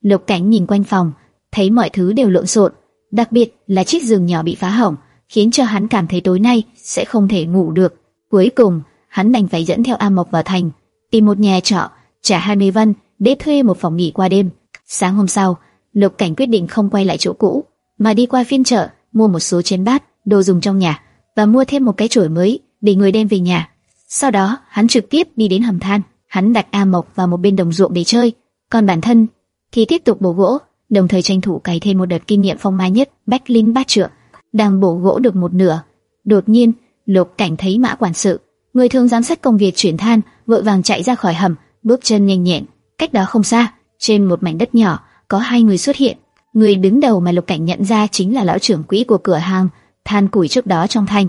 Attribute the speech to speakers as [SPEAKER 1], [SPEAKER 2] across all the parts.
[SPEAKER 1] Lục Cảnh nhìn quanh phòng, thấy mọi thứ đều lộn xộn, đặc biệt là chiếc giường nhỏ bị phá hỏng, khiến cho hắn cảm thấy tối nay sẽ không thể ngủ được. Cuối cùng, hắn đành phải dẫn theo A Mộc vào thành, tìm một nhà trọ, trả 20 văn để thuê một phòng nghỉ qua đêm. Sáng hôm sau, Lục Cảnh quyết định không quay lại chỗ cũ, mà đi qua phiên chợ mua một số chén bát, đồ dùng trong nhà và mua thêm một cái chổi mới để người đem về nhà. Sau đó, hắn trực tiếp đi đến hầm than, hắn đặt A Mộc vào một bên đồng ruộng để chơi, còn bản thân thì tiếp tục bổ gỗ, đồng thời tranh thủ cày thêm một đợt kinh nghiệm phong mai nhất bách linh bát trượng. Đang bổ gỗ được một nửa, đột nhiên Lục Cảnh thấy Mã quản sự, người thường giám sát công việc chuyển than, vội vàng chạy ra khỏi hầm, bước chân nhanh nhẹn. Cách đó không xa, trên một mảnh đất nhỏ, có hai người xuất hiện. Người đứng đầu mà Lục Cảnh nhận ra chính là lão trưởng quỹ của cửa hàng than củi trước đó trong thành.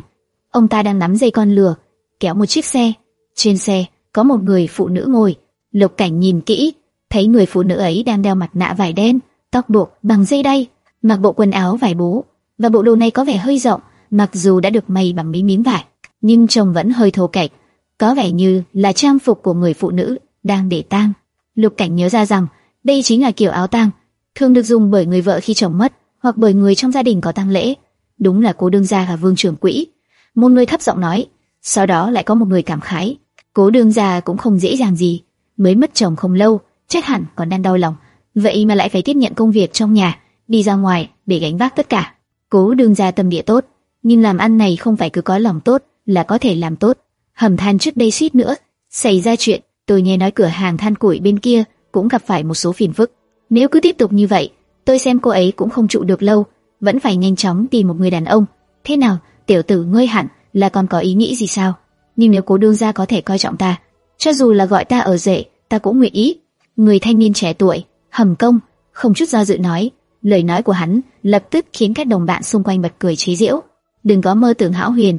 [SPEAKER 1] Ông ta đang nắm dây con lừa, kéo một chiếc xe. Trên xe có một người phụ nữ ngồi. Lục Cảnh nhìn kỹ, thấy người phụ nữ ấy đang đeo mặt nạ vải đen, tóc buộc bằng dây đay, mặc bộ quần áo vải bố, và bộ đồ này có vẻ hơi rộng, mặc dù đã được may bằng mấy miếng vải, nhưng trông vẫn hơi thô kệch, có vẻ như là trang phục của người phụ nữ đang để tang. Lục Cảnh nhớ ra rằng đây chính là kiểu áo tang thường được dùng bởi người vợ khi chồng mất hoặc bởi người trong gia đình có tang lễ. Đúng là cố đương gia và vương trưởng quỹ. Một người thấp giọng nói, sau đó lại có một người cảm khái. Cố đương gia cũng không dễ dàng gì, mới mất chồng không lâu, chắc hẳn còn đang đau lòng. Vậy mà lại phải tiếp nhận công việc trong nhà, đi ra ngoài để gánh vác tất cả. Cố đương gia tâm địa tốt, nhưng làm ăn này không phải cứ có lòng tốt là có thể làm tốt. Hầm than trước đây suýt nữa xảy ra chuyện, tôi nghe nói cửa hàng than củi bên kia cũng gặp phải một số phiền phức. Nếu cứ tiếp tục như vậy, tôi xem cô ấy cũng không trụ được lâu, vẫn phải nhanh chóng tìm một người đàn ông. Thế nào, tiểu tử ngươi hẳn là còn có ý nghĩ gì sao? Nhưng nếu cố đương gia có thể coi trọng ta, cho dù là gọi ta ở rể, ta cũng nguyện ý. Người thanh niên trẻ tuổi, hầm công, không chút do dự nói, lời nói của hắn lập tức khiến các đồng bạn xung quanh bật cười chế giễu. Đừng có mơ tưởng hão huyền,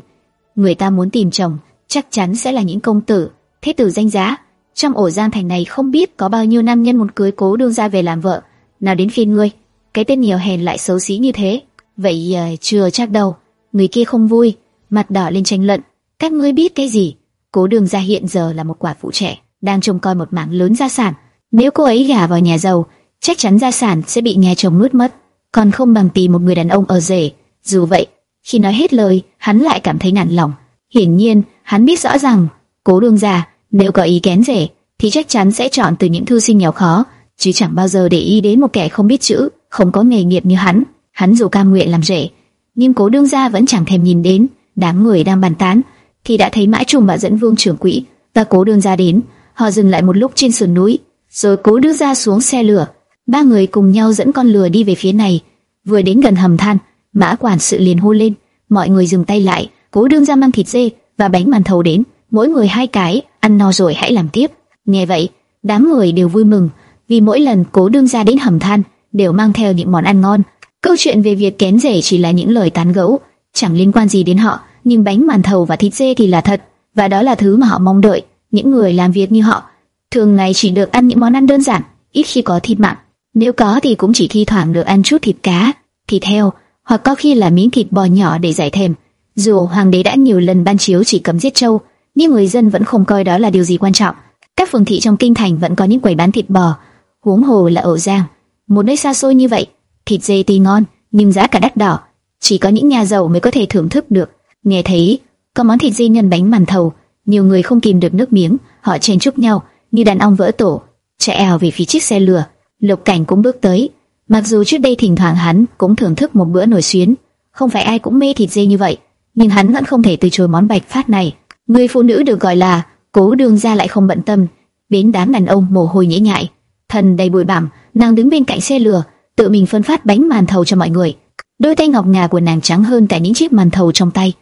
[SPEAKER 1] người ta muốn tìm chồng chắc chắn sẽ là những công tử, thế tử danh giá. Trong ổ gian thành này không biết có bao nhiêu nam nhân muốn cưới cố đương gia về làm vợ, nào đến phiên ngươi, cái tên nhiều hèn lại xấu xí như thế. Vậy uh, chưa chắc đâu. Người kia không vui, mặt đỏ lên tranh luận. Các ngươi biết cái gì? Cố đường gia hiện giờ là một quả phụ trẻ, đang trông coi một mảng lớn gia sản. Nếu cô ấy gả vào nhà giàu, chắc chắn gia sản sẽ bị nhà chồng nuốt mất. Còn không bằng tìm một người đàn ông ở rể. Dù vậy, khi nói hết lời, hắn lại cảm thấy nản lòng. Hiển nhiên, hắn biết rõ rằng, cố đương gia nếu có ý kén rể, thì chắc chắn sẽ chọn từ những thư sinh nghèo khó, chứ chẳng bao giờ để ý đến một kẻ không biết chữ, không có nghề nghiệp như hắn. Hắn dù cam nguyện làm rể, nhưng cố đương gia vẫn chẳng thèm nhìn đến. Đám người đang bàn tán, thì đã thấy mãi trùng bà dẫn vương trưởng quỹ và cố đương gia đến. Họ dừng lại một lúc trên sườn núi, rồi cố đưa ra xuống xe lửa. Ba người cùng nhau dẫn con lừa đi về phía này. Vừa đến gần hầm than, mã quản sự liền hô lên, mọi người dừng tay lại. Cố đương gia mang thịt dê và bánh màn thầu đến, mỗi người hai cái, ăn no rồi hãy làm tiếp. Nghe vậy, đám người đều vui mừng, vì mỗi lần cố đương gia đến hầm than đều mang theo những món ăn ngon. Câu chuyện về việc kén rể chỉ là những lời tán gẫu, chẳng liên quan gì đến họ, nhưng bánh màn thầu và thịt dê thì là thật, và đó là thứ mà họ mong đợi. Những người làm việc như họ, thường ngày chỉ được ăn những món ăn đơn giản, ít khi có thịt mặn. Nếu có thì cũng chỉ thi thoảng được ăn chút thịt cá, thịt heo, hoặc có khi là miếng thịt bò nhỏ để giải thèm. Dù hoàng đế đã nhiều lần ban chiếu chỉ cấm giết trâu, nhưng người dân vẫn không coi đó là điều gì quan trọng. Các phường thị trong kinh thành vẫn có những quầy bán thịt bò, huống hồ là ổ giang. Một nơi xa xôi như vậy, thịt dê tuy ngon, nhưng giá cả đắt đỏ, chỉ có những nhà giàu mới có thể thưởng thức được. Nghe thấy có món thịt dê nhân bánh màn thầu, nhiều người không kìm được nước miếng, họ chen chúc nhau như đàn ong vỡ tổ, chạy ào về phía chiếc xe lừa. Lục Cảnh cũng bước tới, mặc dù trước đây thỉnh thoảng hắn cũng thưởng thức một bữa nổi xuyến, không phải ai cũng mê thịt dê như vậy, nhưng hắn vẫn không thể từ chối món bạch phát này. Người phụ nữ được gọi là cố đường gia lại không bận tâm đến đám đàn ông mồ hôi nhễ nhại, thân đầy bụi bặm, nàng đứng bên cạnh xe lừa, tự mình phân phát bánh màn thầu cho mọi người. Đôi tay ngọc ngà của nàng trắng hơn cả những chiếc màn thầu trong tay.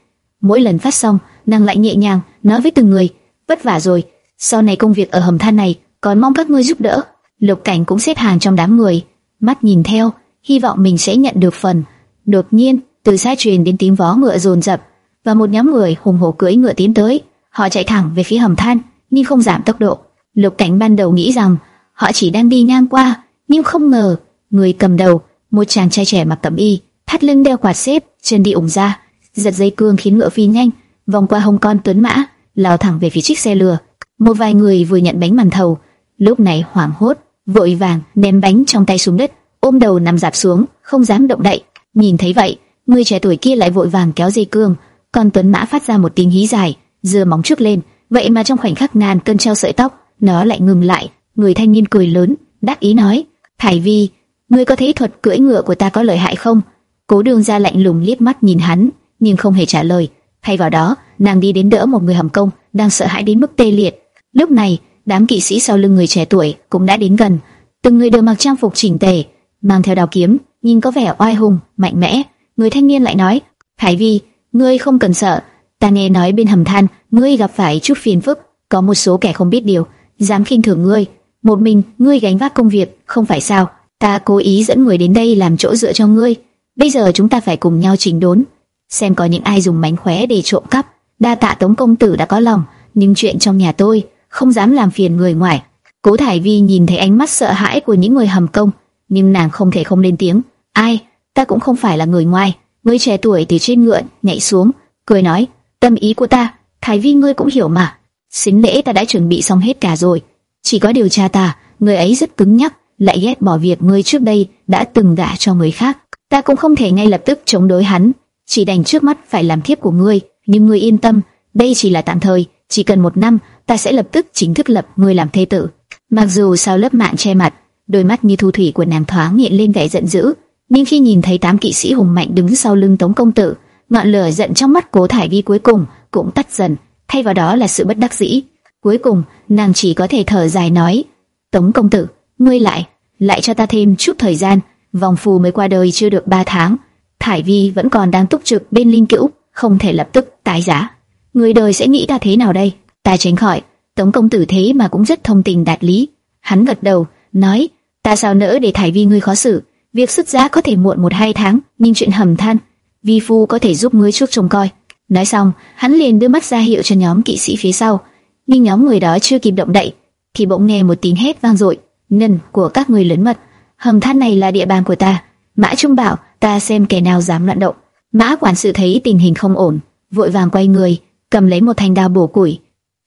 [SPEAKER 1] Mỗi lần phát xong, nàng lại nhẹ nhàng nói với từng người, vất vả rồi, sau này công việc ở hầm than này còn mong các ngươi giúp đỡ. Lục Cảnh cũng xếp hàng trong đám người, mắt nhìn theo, hy vọng mình sẽ nhận được phần. Đột nhiên, từ xa truyền đến tiếng vó ngựa rồn rập, và một nhóm người hùng hổ cưỡi ngựa tiến tới. Họ chạy thẳng về phía hầm than, nhưng không giảm tốc độ. Lục Cảnh ban đầu nghĩ rằng họ chỉ đang đi ngang qua, nhưng không ngờ người cầm đầu, một chàng trai trẻ mặc cẩm y, thắt lưng đeo quạt xếp, chân đi ủng ra, giật dây cương khiến ngựa phi nhanh, vòng qua hông con tuấn mã, lao thẳng về phía chiếc xe lừa. Một vài người vừa nhận bánh màn thầu, lúc này hoảng hốt, vội vàng ném bánh trong tay xuống đất, ôm đầu nằm dạp xuống, không dám động đậy. Nhìn thấy vậy, người trẻ tuổi kia lại vội vàng kéo dây cương, còn Tuấn Mã phát ra một tiếng hí dài, giơ móng trước lên, vậy mà trong khoảnh khắc ngàn cơn treo sợi tóc, nó lại ngừng lại. Người thanh niên cười lớn, đắc ý nói: "Thải Vi, ngươi có thấy thuật cưỡi ngựa của ta có lợi hại không?" Cố Đường ra lạnh lùng liếc mắt nhìn hắn, nhưng không hề trả lời. Thay vào đó, nàng đi đến đỡ một người hầm công đang sợ hãi đến mức tê liệt. Lúc này, đám kỵ sĩ sau lưng người trẻ tuổi cũng đã đến gần, từng người đều mặc trang phục chỉnh tề, mang theo đao kiếm, nhìn có vẻ oai hùng, mạnh mẽ. Người thanh niên lại nói: "Hải Vi, ngươi không cần sợ, ta nghe nói bên hầm than ngươi gặp phải chút phiền phức, có một số kẻ không biết điều, dám khinh thường ngươi, một mình ngươi gánh vác công việc, không phải sao? Ta cố ý dẫn người đến đây làm chỗ dựa cho ngươi. Bây giờ chúng ta phải cùng nhau chỉnh đốn, xem có những ai dùng mánh khóe để trộm cắp. Đa tạ Tống công tử đã có lòng, nhưng chuyện trong nhà tôi không dám làm phiền người ngoài. Cố Thải Vi nhìn thấy ánh mắt sợ hãi của những người hầm công, nhưng nàng không thể không lên tiếng. Ai? Ta cũng không phải là người ngoài. Người trẻ tuổi từ trên ngựa nhảy xuống, cười nói: tâm ý của ta, Thải Vi ngươi cũng hiểu mà. Xính lễ ta đã chuẩn bị xong hết cả rồi, chỉ có điều tra ta, người ấy rất cứng nhắc, lại ghét bỏ việc ngươi trước đây đã từng gả cho người khác. Ta cũng không thể ngay lập tức chống đối hắn, chỉ đành trước mắt phải làm thiếp của ngươi, nhưng ngươi yên tâm, đây chỉ là tạm thời, chỉ cần một năm, ta sẽ lập tức chính thức lập ngươi làm thê tử. Mặc dù sau lớp mạng che mặt, đôi mắt như thu thủy của nàng thoáng hiện lên vẻ giận dữ, nhưng khi nhìn thấy tám kỵ sĩ hùng mạnh đứng sau lưng Tống công tử, ngọn lửa giận trong mắt Cố Thải Vi cuối cùng cũng tắt dần, thay vào đó là sự bất đắc dĩ. Cuối cùng, nàng chỉ có thể thở dài nói: "Tống công tử, ngươi lại, lại cho ta thêm chút thời gian, vòng phù mới qua đời chưa được ba tháng." Thải Vi vẫn còn đang túc trực bên linh cữu, không thể lập tức tái giá. Người đời sẽ nghĩ ta thế nào đây? Ta tránh khỏi. Tống công tử thế mà cũng rất thông tình đạt lý. Hắn gật đầu, nói: Ta sao nỡ để Thải Vi ngươi khó xử? Việc xuất giá có thể muộn một hai tháng, nhưng chuyện hầm than, vi phu có thể giúp ngươi trước trông coi. Nói xong, hắn liền đưa mắt ra hiệu cho nhóm kỵ sĩ phía sau, nhưng nhóm người đó chưa kịp động đậy, thì bỗng nghe một tiếng hét vang dội, "Nần của các người lớn mật, hầm than này là địa bàn của ta." Mã Trung bảo, "Ta xem kẻ nào dám loạn động." Mã quản sự thấy tình hình không ổn, vội vàng quay người, cầm lấy một thanh đao bổ củi,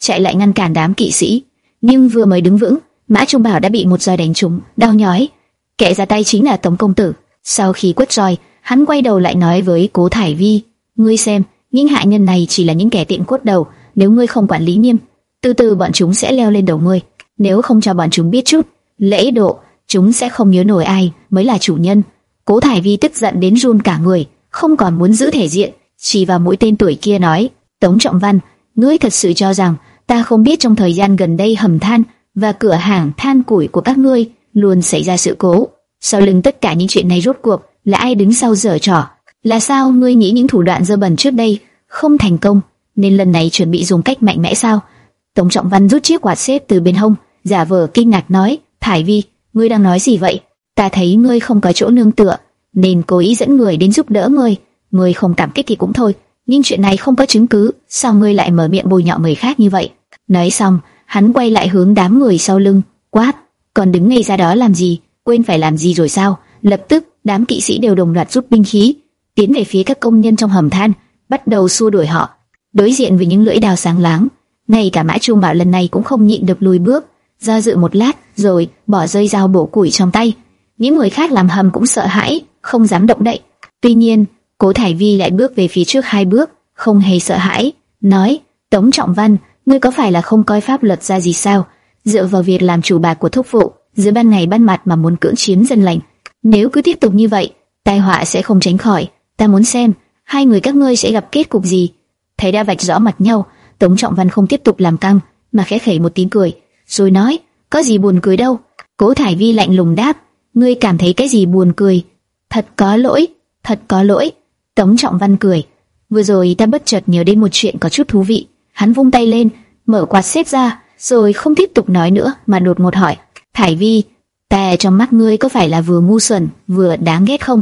[SPEAKER 1] chạy lại ngăn cản đám kỵ sĩ. Nhưng vừa mới đứng vững, Mã Trung Bảo đã bị một roi đánh trúng, đau nhói. Kẻ ra tay chính là Tống công tử. Sau khi quất roi, hắn quay đầu lại nói với Cố Thải Vi: "Ngươi xem, những hạ nhân này chỉ là những kẻ tiện cốt đầu, nếu ngươi không quản lý nghiêm, từ từ bọn chúng sẽ leo lên đầu ngươi. Nếu không cho bọn chúng biết chút lễ độ, chúng sẽ không nhớ nổi ai mới là chủ nhân." Cố Thải Vi tức giận đến run cả người, không còn muốn giữ thể diện, chỉ vào mũi tên tuổi kia nói: "Tống Trọng Văn, ngươi thật sự cho rằng ta không biết trong thời gian gần đây hầm than và cửa hàng than củi của các ngươi luôn xảy ra sự cố. Sau lưng tất cả những chuyện này rốt cuộc là ai đứng sau dở trò? Là sao ngươi nghĩ những thủ đoạn dơ bẩn trước đây không thành công, nên lần này chuẩn bị dùng cách mạnh mẽ sao? Tổng trọng văn rút chiếc quạt xếp từ bên hông, giả vờ kinh ngạc nói: Thải Vi, ngươi đang nói gì vậy? Ta thấy ngươi không có chỗ nương tựa, nên cố ý dẫn người đến giúp đỡ ngươi. Ngươi không cảm kích thì cũng thôi, nhưng chuyện này không có chứng cứ, sao ngươi lại mở miệng bôi nhọ người khác như vậy? Nói xong, hắn quay lại hướng đám người sau lưng, quát: còn đứng ngay ra đó làm gì? Quên phải làm gì rồi sao? Lập tức, đám kỵ sĩ đều đồng loạt rút binh khí, tiến về phía các công nhân trong hầm than, bắt đầu xua đuổi họ. Đối diện với những lưỡi đao sáng láng, ngay cả Mã Trung Bảo lần này cũng không nhịn được lùi bước, do dự một lát, rồi bỏ rơi dao bổ củi trong tay. Những người khác làm hầm cũng sợ hãi, không dám động đậy. Tuy nhiên, Cố Thải Vi lại bước về phía trước hai bước, không hề sợ hãi, nói: "Tống Trọng Văn, ngươi có phải là không coi pháp luật ra gì sao? Dựa vào việc làm chủ bạc của thúc phụ, giữa ban ngày ban mặt mà muốn cưỡng chiếm dân lành, nếu cứ tiếp tục như vậy, tai họa sẽ không tránh khỏi. Ta muốn xem hai người các ngươi sẽ gặp kết cục gì." Thấy đã vạch rõ mặt nhau, Tống Trọng Văn không tiếp tục làm căng, mà khẽ khẩy một tiếng cười, rồi nói: "Có gì buồn cười đâu?" Cố Thải Vi lạnh lùng đáp: "Ngươi cảm thấy cái gì buồn cười? Thật có lỗi, thật có lỗi." Tống Trọng Văn cười: "Vừa rồi ta bất chợt nhớ đến một chuyện có chút thú vị." Hắn vung tay lên, mở quạt xếp ra, rồi không tiếp tục nói nữa mà đột ngột hỏi: "Thải Vi, ta trong mắt ngươi có phải là vừa ngu xuẩn vừa đáng ghét không?"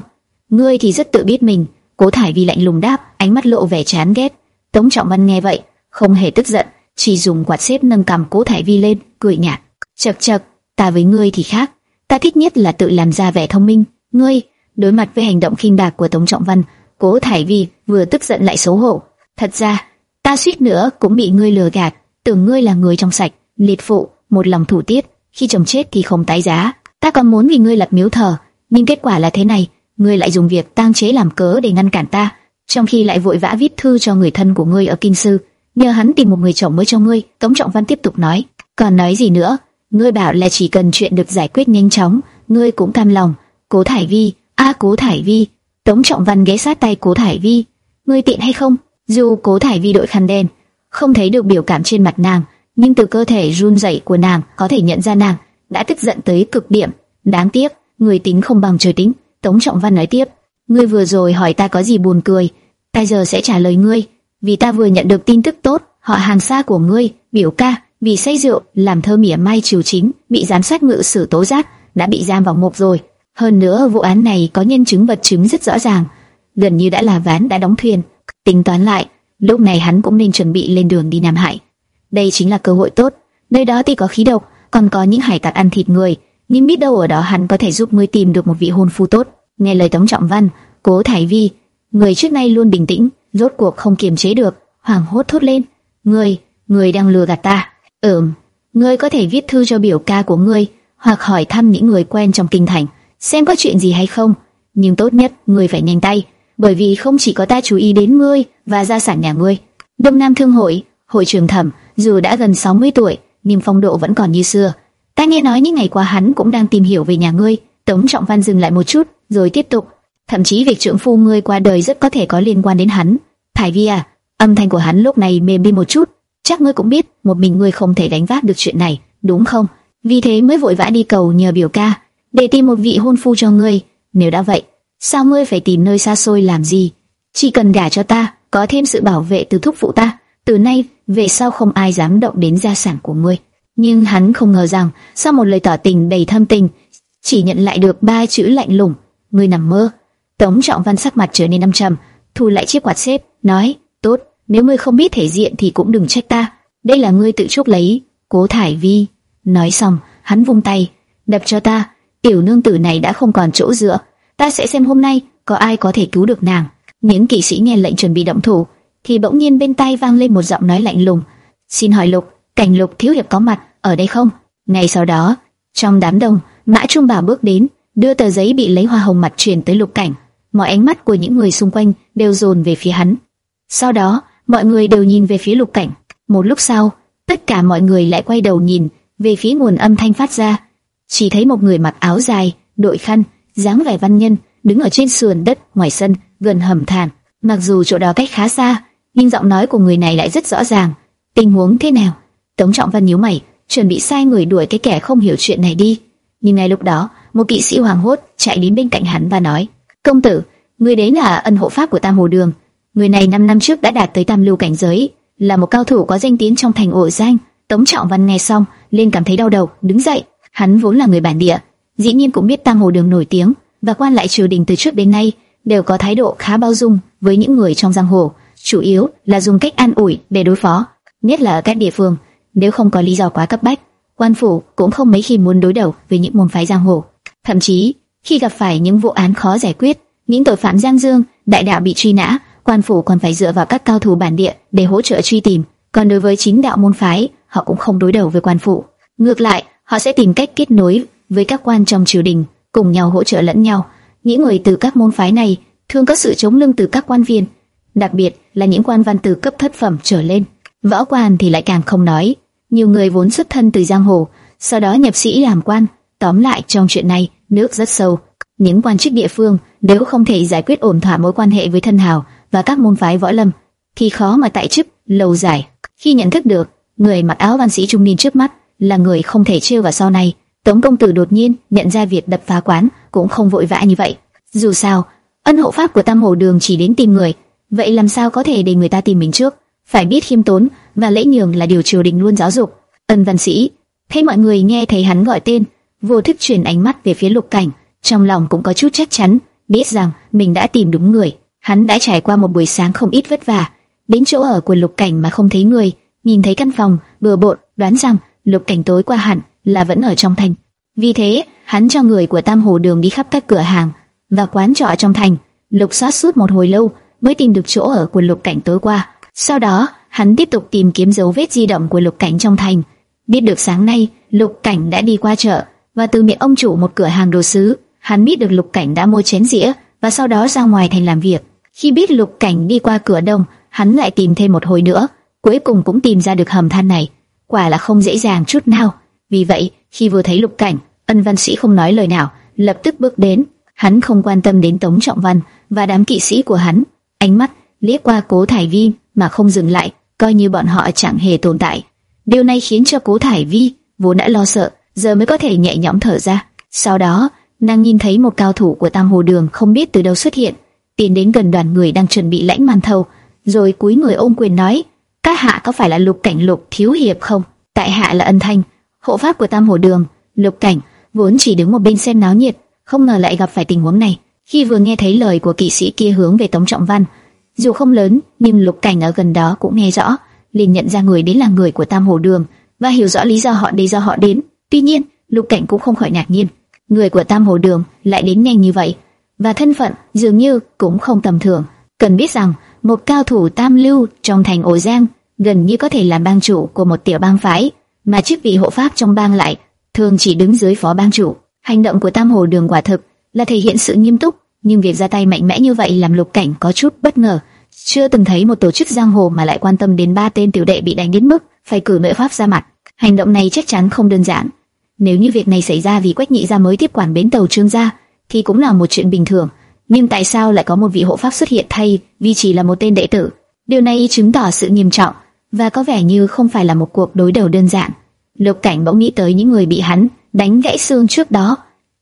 [SPEAKER 1] "Ngươi thì rất tự biết mình." Cố Thải Vi lạnh lùng đáp, ánh mắt lộ vẻ chán ghét. Tống Trọng Văn nghe vậy, không hề tức giận, chỉ dùng quạt xếp nâng cầm Cố Thải Vi lên, cười nhạt. "Chậc chậc, ta với ngươi thì khác, ta thích nhất là tự làm ra vẻ thông minh. Ngươi, đối mặt với hành động khinh bạc của Tống Trọng Văn, Cố Thải Vi vừa tức giận lại xấu hổ. Thật ra, ta suýt nữa cũng bị ngươi lừa gạt, tưởng ngươi là người trong sạch, liệt phụ, một lòng thủ tiết, khi chồng chết thì không tái giá. Ta còn muốn vì ngươi lập miếu thờ, nhưng kết quả là thế này, ngươi lại dùng việc tang chế làm cớ để ngăn cản ta, trong khi lại vội vã viết thư cho người thân của ngươi ở kinh sư, nhờ hắn tìm một người chồng mới cho ngươi. Tống Trọng Văn tiếp tục nói, còn nói gì nữa? Ngươi bảo là chỉ cần chuyện được giải quyết nhanh chóng, ngươi cũng cam lòng. Cố Thải Vi, a Cố Thải Vi. Tống Trọng Văn ghé sát tay Cố Thải Vi, ngươi tiện hay không? Dù Cố Thải Vi đội khăn đen, không thấy được biểu cảm trên mặt nàng, nhưng từ cơ thể run rẩy của nàng có thể nhận ra nàng đã tức giận tới cực điểm. Đáng tiếc, người tính không bằng trời tính. Tống Trọng Văn nói tiếp, ngươi vừa rồi hỏi ta có gì buồn cười, ta giờ sẽ trả lời ngươi, vì ta vừa nhận được tin tức tốt, họ hàng xa của ngươi, biểu ca, vì say rượu làm thơ mỉa mai triều chính, bị giám sát ngự sử tố giác, đã bị giam vào ngục rồi. Hơn nữa vụ án này có nhân chứng vật chứng rất rõ ràng, gần như đã là ván đã đóng thuyền. Tính toán lại, lúc này hắn cũng nên chuẩn bị lên đường đi Nam Hải. Đây chính là cơ hội tốt, nơi đó thì có khí độc, còn có những hải tặc ăn thịt người, nhưng biết đâu ở đó hắn có thể giúp ngươi tìm được một vị hôn phu tốt. Nghe lời Tống Trọng Văn, Cố Thải Vi, người trước nay luôn bình tĩnh, rốt cuộc không kiềm chế được, hoảng hốt thốt lên: "Ngươi, ngươi đang lừa gạt ta?" "Ừm, ngươi có thể viết thư cho biểu ca của ngươi, hoặc hỏi thăm những người quen trong kinh thành, xem có chuyện gì hay không, nhưng tốt nhất ngươi phải nhanh tay, bởi vì không chỉ có ta chú ý đến ngươi và gia sản nhà ngươi." Đông Nam Thương hội, hội trưởng Thẩm, dù đã gần 60 tuổi, nhưng phong độ vẫn còn như xưa. Ta nghe nói những ngày qua hắn cũng đang tìm hiểu về nhà ngươi. Tống Trọng Văn dừng lại một chút, rồi tiếp tục. Thậm chí việc trưởng phu ngươi qua đời rất có thể có liên quan đến hắn. Thải Vi à, âm thanh của hắn lúc này mềm đi một chút. Chắc ngươi cũng biết, một mình ngươi không thể đánh vác được chuyện này, đúng không? Vì thế mới vội vã đi cầu nhờ biểu ca để tìm một vị hôn phu cho ngươi. Nếu đã vậy, sao ngươi phải tìm nơi xa xôi làm gì? Chỉ cần gả cho ta, có thêm sự bảo vệ từ thúc phụ ta, từ nay về sau không ai dám động đến gia sản của ngươi. Nhưng hắn không ngờ rằng, sau một lời tỏ tình đầy thâm tình, chỉ nhận lại được ba chữ lạnh lùng, ngươi nằm mơ. Tống Trọng Văn sắc mặt trở nên âm trầm, thu lại chiếc quạt xếp, nói: "Tốt, nếu ngươi không biết thể diện thì cũng đừng trách ta, đây là ngươi tự chuốc lấy." Cố Thải Vi nói xong, hắn vung tay, đập cho ta, tiểu nương tử này đã không còn chỗ dựa, ta sẽ xem hôm nay có ai có thể cứu được nàng. Những kỵ sĩ nghe lệnh chuẩn bị động thủ, thì bỗng nhiên bên tai vang lên một giọng nói lạnh lùng: "Xin hỏi Lục, cảnh Lục thiếu hiệp có mặt ở đây không?" Ngay sau đó, trong đám đông, Mã Trung Bảo bước đến, đưa tờ giấy bị lấy hoa hồng mặt truyền tới Lục Cảnh. Mọi ánh mắt của những người xung quanh đều dồn về phía hắn. Sau đó, mọi người đều nhìn về phía Lục Cảnh. Một lúc sau, tất cả mọi người lại quay đầu nhìn về phía nguồn âm thanh phát ra. Chỉ thấy một người mặc áo dài, đội khăn, dáng vẻ văn nhân, đứng ở trên sườn đất ngoài sân, gần hầm thàn. Mặc dù chỗ đó cách khá xa, nhưng giọng nói của người này lại rất rõ ràng. Tình huống thế nào? Tống Trọng Văn nhíu mày, chuẩn bị sai người đuổi cái kẻ không hiểu chuyện này đi. Nhưng ngay lúc đó, một kỵ sĩ hoàng hốt chạy đến bên cạnh hắn và nói: "Công tử, người đấy là ân hộ pháp của Tam Hồ Đường. Người này 5 năm trước đã đạt tới Tam lưu cảnh giới, là một cao thủ có danh tiếng trong thành ổ danh." Tống Trọng Văn nghe xong, lên cảm thấy đau đầu, đứng dậy. Hắn vốn là người bản địa, dĩ nhiên cũng biết Tam Hồ Đường nổi tiếng và quan lại triều đình từ trước đến nay đều có thái độ khá bao dung với những người trong giang hồ chủ yếu là dùng cách an ủi để đối phó, nhất là ở các địa phương, nếu không có lý do quá cấp bách, quan phủ cũng không mấy khi muốn đối đầu với những môn phái giang hồ. Thậm chí, khi gặp phải những vụ án khó giải quyết, những tội phạm giang dương, đại đạo bị truy nã, quan phủ còn phải dựa vào các cao thủ bản địa để hỗ trợ truy tìm. Còn đối với chính đạo môn phái, họ cũng không đối đầu với quan phủ. Ngược lại, họ sẽ tìm cách kết nối với các quan trong triều đình, cùng nhau hỗ trợ lẫn nhau. Những người từ các môn phái này thường có sự chống lưng từ các quan viên, đặc biệt là những quan văn từ cấp thất phẩm trở lên. Võ quan thì lại càng không nói, nhiều người vốn xuất thân từ giang hồ, sau đó nhập sĩ làm quan. Tóm lại trong chuyện này, nước rất sâu. Những quan chức địa phương nếu không thể giải quyết ổn thỏa mối quan hệ với thân hào và các môn phái võ lâm, thì khó mà tại chức lâu dài. Khi nhận thức được người mặc áo văn sĩ trung niên trước mắt là người không thể trêu vào sau này, Tống công tử đột nhiên nhận ra việc đập phá quán cũng không vội vã như vậy. Dù sao, ân hộ pháp của Tam Hồ Đường chỉ đến tìm người, vậy làm sao có thể để người ta tìm mình trước? Phải biết khiêm tốn và lễ nhường là điều triều đình luôn giáo dục. Ân văn sĩ, thấy mọi người nghe thấy hắn gọi tên, vô thức chuyển ánh mắt về phía lục cảnh, trong lòng cũng có chút chắc chắn, biết rằng mình đã tìm đúng người. Hắn đã trải qua một buổi sáng không ít vất vả, đến chỗ ở của lục cảnh mà không thấy người, nhìn thấy căn phòng bừa bộn, đoán rằng lục cảnh tối qua hẳn là vẫn ở trong thành. Vì thế, hắn cho người của Tam Hồ Đường đi khắp các cửa hàng và quán trọ trong thành, lục soát suốt một hồi lâu mới tìm được chỗ ở của lục cảnh tối qua. Sau đó, hắn tiếp tục tìm kiếm dấu vết di động của lục cảnh trong thành. Biết được sáng nay, Lục Cảnh đã đi qua chợ và từ miệng ông chủ một cửa hàng đồ sứ, hắn biết được Lục Cảnh đã mua chén dĩa và sau đó ra ngoài thành làm việc. Khi biết Lục Cảnh đi qua cửa đông, hắn lại tìm thêm một hồi nữa, cuối cùng cũng tìm ra được hầm than này. Quả là không dễ dàng chút nào. Vì vậy, khi vừa thấy Lục Cảnh, Ân Văn Sĩ không nói lời nào, lập tức bước đến. Hắn không quan tâm đến Tống Trọng Văn và đám kỵ sĩ của hắn, ánh mắt liếc qua Cố Thải Vi mà không dừng lại, coi như bọn họ chẳng hề tồn tại. Điều này khiến cho Cố Thải Vi vốn đã lo sợ, giờ mới có thể nhẹ nhõm thở ra. Sau đó, nàng nhìn thấy một cao thủ của Tam Hồ Đường không biết từ đâu xuất hiện, tiến đến gần đoàn người đang chuẩn bị lãnh màn thầu, rồi cúi người ôm quyền nói: "Các hạ có phải là Lục Cảnh Lục thiếu hiệp không? Tại hạ là Ân Thanh, hộ pháp của Tam Hồ Đường." Lục Cảnh vốn chỉ đứng một bên xem náo nhiệt, không ngờ lại gặp phải tình huống này. Khi vừa nghe thấy lời của kỵ sĩ kia hướng về Tống Trọng Văn, dù không lớn, nhưng Lục Cảnh ở gần đó cũng nghe rõ, liền nhận ra người đến là người của Tam Hồ Đường và hiểu rõ lý do họ đi do họ đến. Tuy nhiên, Lục Cảnh cũng không khỏi ngạc nhiên, người của Tam Hồ Đường lại đến nhanh như vậy, và thân phận dường như cũng không tầm thường. Cần biết rằng, một cao thủ tam lưu trong thành ổ giang gần như có thể làm bang chủ của một tiểu bang phái, mà chức vị hộ pháp trong bang lại thường chỉ đứng dưới phó bang chủ. Hành động của Tam Hồ Đường quả thực là thể hiện sự nghiêm túc, nhưng việc ra tay mạnh mẽ như vậy làm Lục Cảnh có chút bất ngờ. Chưa từng thấy một tổ chức giang hồ mà lại quan tâm đến ba tên tiểu đệ bị đánh đến mức phải cử nội pháp ra mặt. Hành động này chắc chắn không đơn giản. Nếu như việc này xảy ra vì Quách Nhị gia mới tiếp quản bến tàu Trương gia, thì cũng là một chuyện bình thường. Nhưng tại sao lại có một vị hộ pháp xuất hiện thay vì chỉ là một tên đệ tử? Điều này chứng tỏ sự nghiêm trọng và có vẻ như không phải là một cuộc đối đầu đơn giản. Lục Cảnh bỗng nghĩ tới những người bị hắn đánh gãy xương trước đó.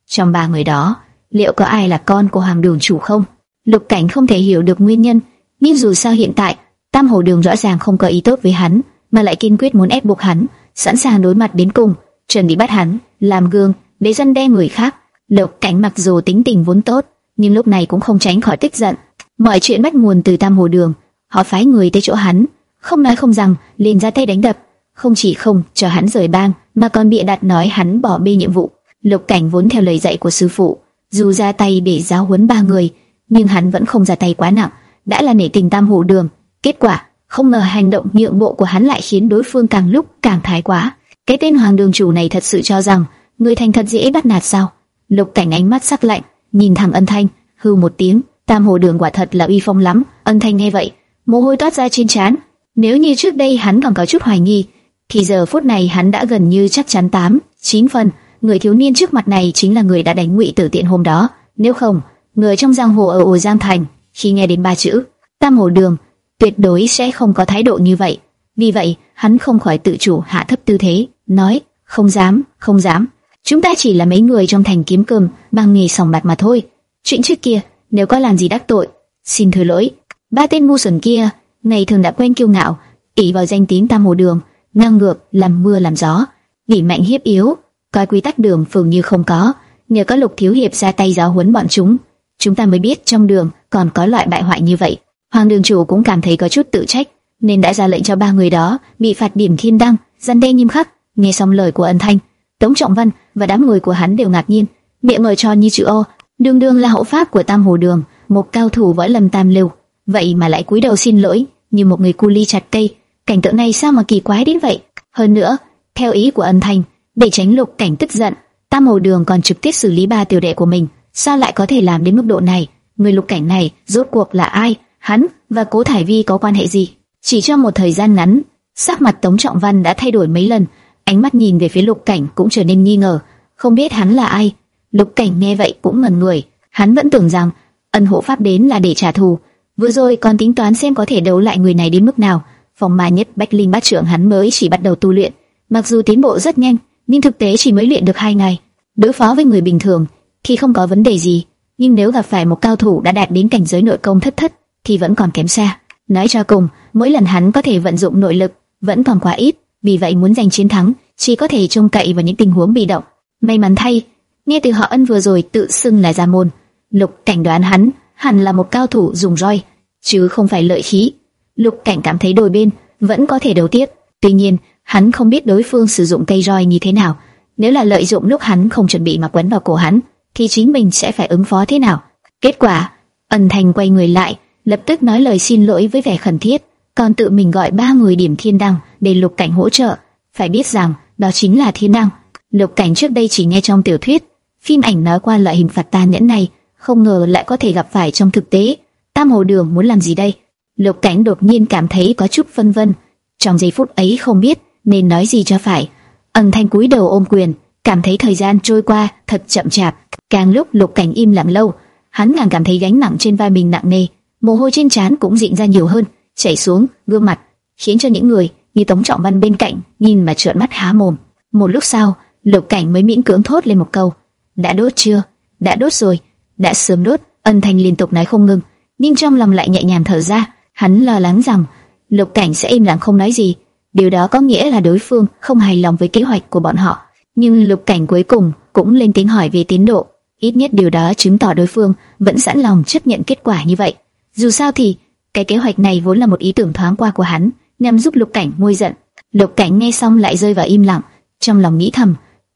[SPEAKER 1] Trong ba người đó, liệu có ai là con của Hoàng Đường chủ không? Lục Cảnh không thể hiểu được nguyên nhân, nhưng dù sao hiện tại, Tam Hồ Đường rõ ràng không có ý tốt với hắn, mà lại kiên quyết muốn ép buộc hắn, sẵn sàng đối mặt đến cùng, chuẩn bị bắt hắn làm gương để dân đe người khác. Lục Cảnh mặc dù tính tình vốn tốt, nhưng lúc này cũng không tránh khỏi tức giận. Mọi chuyện bắt nguồn từ Tam Hồ Đường, họ phái người tới chỗ hắn, không nói không rằng, liền ra tay đánh đập, không chỉ không cho hắn rời bang, mà còn bịa đặt nói hắn bỏ bê nhiệm vụ. Lục Cảnh vốn theo lời dạy của sư phụ, dù ra tay để giáo huấn ba người, nhưng hắn vẫn không ra tay quá nặng, đã là nể tình Tam Hồ Đường. Kết quả, không ngờ hành động nhượng bộ của hắn lại khiến đối phương càng lúc càng thái quá. Cái tên Hoàng Đường chủ này thật sự cho rằng người thành thật dễ bắt nạt sao? Lục Cảnh ánh mắt sắc lạnh, nhìn thẳng Ân Thanh, hư một tiếng, Tam Hồ Đường quả thật là uy phong lắm. Ân Thanh nghe vậy, mồ hôi toát ra trên trán. Nếu như trước đây hắn còn có chút hoài nghi, thì giờ phút này hắn đã gần như chắc chắn tám, chín phần, người thiếu niên trước mặt này chính là người đã đánh Ngụy Tử Tiện hôm đó. Nếu không, người trong giang hồ ở ổ Giang Thành khi nghe đến ba chữ Tam Hồ Đường, tuyệt đối sẽ không có thái độ như vậy. Vì vậy, hắn không khỏi tự chủ hạ thấp tư thế, nói: "Không dám, không dám. Chúng ta chỉ là mấy người trong thành kiếm cơm, bằng nghề sòng bạc mà thôi. Chuyện trước kia, nếu có làm gì đắc tội, xin thứ lỗi." Ba tên ngu xuẩn kia, ngày thường đã quen kiêu ngạo, ỷ vào danh tiếng Tam Hồ Đường, ngang ngược, làm mưa làm gió, vì mạnh hiếp yếu, coi quy tắc đường phường như không có. Nhờ có Lục thiếu hiệp ra tay giáo huấn bọn chúng, chúng ta mới biết trong đường còn có loại bại hoại như vậy. Hoàng đường chủ cũng cảm thấy có chút tự trách, nên đã ra lệnh cho ba người đó bị phạt điểm thiên đăng, gian đe nghiêm khắc. Nghe xong lời của ân thanh, Tống Trọng Văn và đám người của hắn đều ngạc nhiên, miệng mở tròn như chữ O. Đường đường là hậu pháp của Tam Hồ Đường, một cao thủ võ lâm tam lưu, vậy mà lại cúi đầu xin lỗi như một người cu ly chặt cây. Cảnh tượng này sao mà kỳ quái đến vậy? Hơn nữa, theo ý của ân thanh, để tránh lục cảnh tức giận, Tam Hồ Đường còn trực tiếp xử lý ba tiểu đệ của mình, sao lại có thể làm đến mức độ này? Người lục cảnh này rốt cuộc là ai? Hắn và Cố Thải Vi có quan hệ gì? Chỉ trong một thời gian ngắn, sắc mặt Tống Trọng Văn đã thay đổi mấy lần, ánh mắt nhìn về phía Lục Cảnh cũng trở nên nghi ngờ, không biết hắn là ai. Lục Cảnh nghe vậy cũng ngẩn người, hắn vẫn tưởng rằng ân hộ pháp đến là để trả thù, vừa rồi còn tính toán xem có thể đấu lại người này đến mức nào. Phòng ma nhất Bách Linh Bát Trưởng hắn mới chỉ bắt đầu tu luyện, mặc dù tiến bộ rất nhanh, nhưng thực tế chỉ mới luyện được hai ngày. Đối phó với người bình thường thì không có vấn đề gì, nhưng nếu gặp phải một cao thủ đã đạt đến cảnh giới nội công thất thất thì vẫn còn kém xa. Nói cho cùng, mỗi lần hắn có thể vận dụng nội lực vẫn còn quá ít, vì vậy muốn giành chiến thắng chỉ có thể trông cậy vào những tình huống bị động. May mắn thay, nghe từ họ ân vừa rồi tự xưng là gia môn, lục cảnh đoán hắn hẳn là một cao thủ dùng roi, chứ không phải lợi khí. Lục cảnh cảm thấy đôi bên vẫn có thể đấu tiếp, tuy nhiên hắn không biết đối phương sử dụng cây roi như thế nào. Nếu là lợi dụng lúc hắn không chuẩn bị mà quấn vào cổ hắn, thì chính mình sẽ phải ứng phó thế nào? Kết quả, ân thành quay người lại lập tức nói lời xin lỗi với vẻ khẩn thiết, còn tự mình gọi ba người điểm thiên đăng để lục cảnh hỗ trợ. Phải biết rằng đó chính là thiên đăng, Lục Cảnh trước đây chỉ nghe trong tiểu thuyết, phim ảnh nói qua loại hình phạt tàn nhẫn này, không ngờ lại có thể gặp phải trong thực tế. Tam Hồ Đường muốn làm gì đây? Lục Cảnh đột nhiên cảm thấy có chút phân vân, trong giây phút ấy không biết nên nói gì cho phải. Ân Thanh cúi đầu ôm quyền, cảm thấy thời gian trôi qua thật chậm chạp. Càng lúc Lục Cảnh im lặng lâu, hắn càng cảm thấy gánh nặng trên vai mình nặng nề, mồ hôi trên trán cũng dịn ra nhiều hơn, chảy xuống gương mặt, khiến cho những người như Tống Trọng Văn bên cạnh nhìn mà trợn mắt há mồm. Một lúc sau, Lục Cảnh mới miễn cưỡng thốt lên một câu: "Đã đốt chưa? Đã đốt rồi, đã sớm đốt." Ân Thanh liên tục nói không ngừng, nhưng trong lòng lại nhẹ nhàng thở ra. Hắn lo lắng rằng Lục Cảnh sẽ im lặng không nói gì, điều đó có nghĩa là đối phương không hài lòng với kế hoạch của bọn họ. Nhưng Lục Cảnh cuối cùng cũng lên tiếng hỏi về tiến độ, ít nhất điều đó chứng tỏ đối phương vẫn sẵn lòng chấp nhận kết quả như vậy. Dù sao thì cái kế hoạch này vốn là một ý tưởng thoáng qua của hắn, nhằm giúp Lục Cảnh nguôi giận. Lục Cảnh nghe xong lại rơi vào im lặng, trong lòng nghĩ thầm,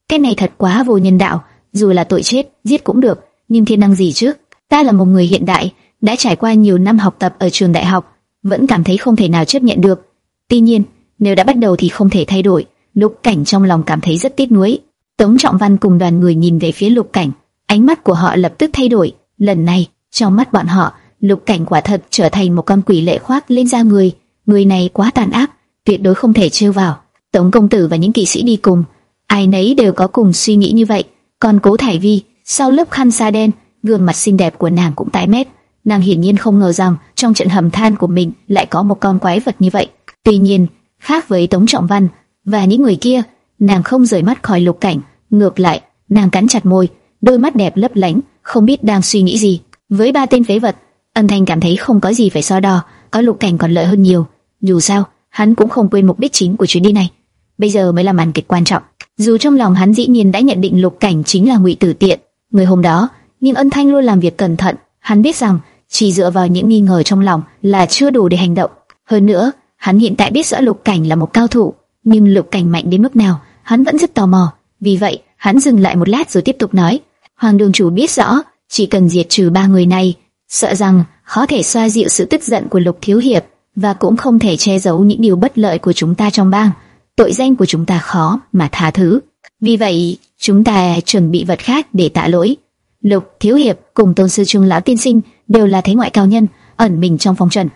[SPEAKER 1] cái này thật quá vô nhân đạo, dù là tội chết, giết cũng được, nhưng thiên năng gì chứ? Ta là một người hiện đại, đã trải qua nhiều năm học tập ở trường đại học, vẫn cảm thấy không thể nào chấp nhận được. Tuy nhiên, nếu đã bắt đầu thì không thể thay đổi. Lục Cảnh trong lòng cảm thấy rất tiếc nuối. Tống Trọng Văn cùng đoàn người nhìn về phía Lục Cảnh, ánh mắt của họ lập tức thay đổi. Lần này, trong mắt bọn họ, Lục Cảnh quả thật trở thành một con quỷ lệ khoác lên da người. Người này quá tàn ác, tuyệt đối không thể trêu vào. Tống công tử và những kỵ sĩ đi cùng, ai nấy đều có cùng suy nghĩ như vậy. Còn Cố Thải Vi, sau lớp khăn sa đen, gương mặt xinh đẹp của nàng cũng tái mét. Nàng hiển nhiên không ngờ rằng trong trận hầm than của mình lại có một con quái vật như vậy. Tuy nhiên, khác với Tống Trọng Văn và những người kia, nàng không rời mắt khỏi Lục Cảnh, ngược lại, nàng cắn chặt môi, đôi mắt đẹp lấp lánh, không biết đang suy nghĩ gì. Với ba tên phế vật, Ân Thanh cảm thấy không có gì phải so đo, có Lục Cảnh còn lợi hơn nhiều. Dù sao, hắn cũng không quên mục đích chính của chuyến đi này. Bây giờ mới là màn kịch quan trọng. Dù trong lòng hắn dĩ nhiên đã nhận định Lục Cảnh chính là Ngụy Tử Tiện, người hôm đó, nhưng Ân Thanh luôn làm việc cẩn thận, hắn biết rằng chỉ dựa vào những nghi ngờ trong lòng là chưa đủ để hành động. Hơn nữa, hắn hiện tại biết rõ Lục Cảnh là một cao thủ, nhưng Lục Cảnh mạnh đến mức nào, hắn vẫn rất tò mò. Vì vậy, hắn dừng lại một lát rồi tiếp tục nói: Hoàng đường chủ biết rõ, chỉ cần diệt trừ ba người này, sợ rằng khó thể xoa dịu sự tức giận của Lục thiếu hiệp và cũng không thể che giấu những điều bất lợi của chúng ta trong bang. Tội danh của chúng ta khó mà tha thứ. Vì vậy, chúng ta chuẩn bị vật khác để tạ lỗi. Lục thiếu hiệp cùng tôn sư trung lão tiên sinh đều là thế ngoại cao nhân, ẩn mình trong phong trần.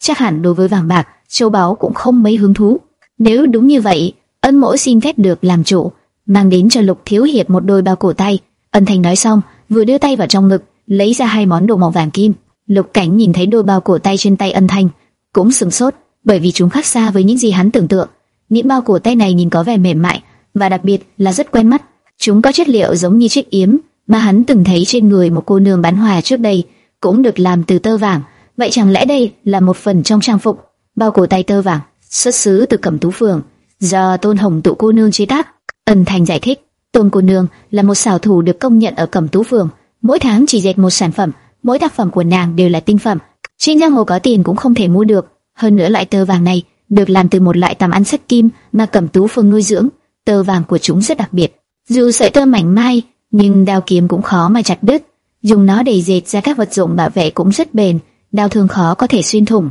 [SPEAKER 1] Chắc hẳn đối với vàng bạc, châu báu cũng không mấy hứng thú. Nếu đúng như vậy, ân mỗi xin phép được làm chủ, mang đến cho lục thiếu hiệp một đôi bao cổ tay. Ân thành nói xong, vừa đưa tay vào trong ngực, lấy ra hai món đồ màu vàng kim. Lục cảnh nhìn thấy đôi bao cổ tay trên tay ân thành, cũng sừng sốt, bởi vì chúng khác xa với những gì hắn tưởng tượng. Những bao cổ tay này nhìn có vẻ mềm mại và đặc biệt là rất quen mắt. Chúng có chất liệu giống như chiếc yếm mà hắn từng thấy trên người một cô nương bán hòa trước đây cũng được làm từ tơ vàng. Vậy chẳng lẽ đây là một phần trong trang phục? Bao cổ tay tơ vàng, xuất xứ từ Cẩm Tú Phường, do Tôn Hồng tụ cô nương chế tác. Ân Thành giải thích, Tôn cô nương là một xảo thủ được công nhận ở Cẩm Tú Phường, mỗi tháng chỉ dệt một sản phẩm, mỗi tác phẩm của nàng đều là tinh phẩm. Trên giang hồ có tiền cũng không thể mua được. Hơn nữa loại tơ vàng này được làm từ một loại tằm ăn sắt kim mà Cẩm Tú phương nuôi dưỡng. Tơ vàng của chúng rất đặc biệt, dù sợi tơ mảnh mai, nhưng đao kiếm cũng khó mà chặt đứt dùng nó để dệt ra các vật dụng bảo vệ cũng rất bền, đao thương khó có thể xuyên thủng.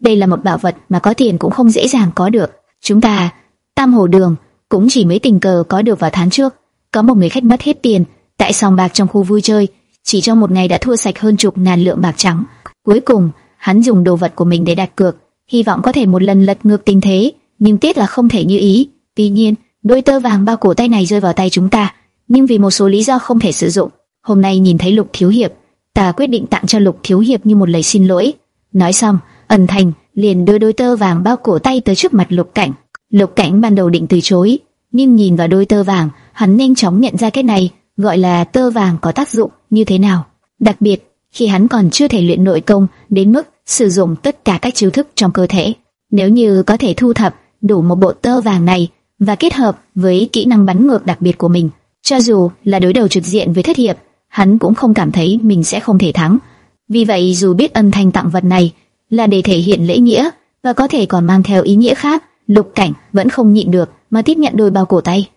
[SPEAKER 1] Đây là một bảo vật mà có tiền cũng không dễ dàng có được. Chúng ta, Tam Hồ Đường, cũng chỉ mới tình cờ có được vào tháng trước. Có một người khách mất hết tiền tại sòng bạc trong khu vui chơi, chỉ trong một ngày đã thua sạch hơn chục ngàn lượng bạc trắng. Cuối cùng, hắn dùng đồ vật của mình để đặt cược, hy vọng có thể một lần lật ngược tình thế, nhưng tiếc là không thể như ý. Tuy nhiên, đôi tơ vàng bao cổ tay này rơi vào tay chúng ta, nhưng vì một số lý do không thể sử dụng. Hôm nay nhìn thấy Lục Thiếu Hiệp, ta quyết định tặng cho Lục Thiếu Hiệp như một lời xin lỗi. Nói xong, ẩn thành liền đưa đôi tơ vàng bao cổ tay tới trước mặt Lục Cảnh. Lục Cảnh ban đầu định từ chối, nhưng nhìn vào đôi tơ vàng, hắn nhanh chóng nhận ra cái này gọi là tơ vàng có tác dụng như thế nào. Đặc biệt, khi hắn còn chưa thể luyện nội công đến mức sử dụng tất cả các chiêu thức trong cơ thể. Nếu như có thể thu thập đủ một bộ tơ vàng này và kết hợp với kỹ năng bắn ngược đặc biệt của mình, cho dù là đối đầu trực diện với thất hiệp, hắn cũng không cảm thấy mình sẽ không thể thắng. Vì vậy dù biết ân thanh tặng vật này là để thể hiện lễ nghĩa và có thể còn mang theo ý nghĩa khác, Lục Cảnh vẫn không nhịn được mà tiếp nhận đôi bao cổ tay.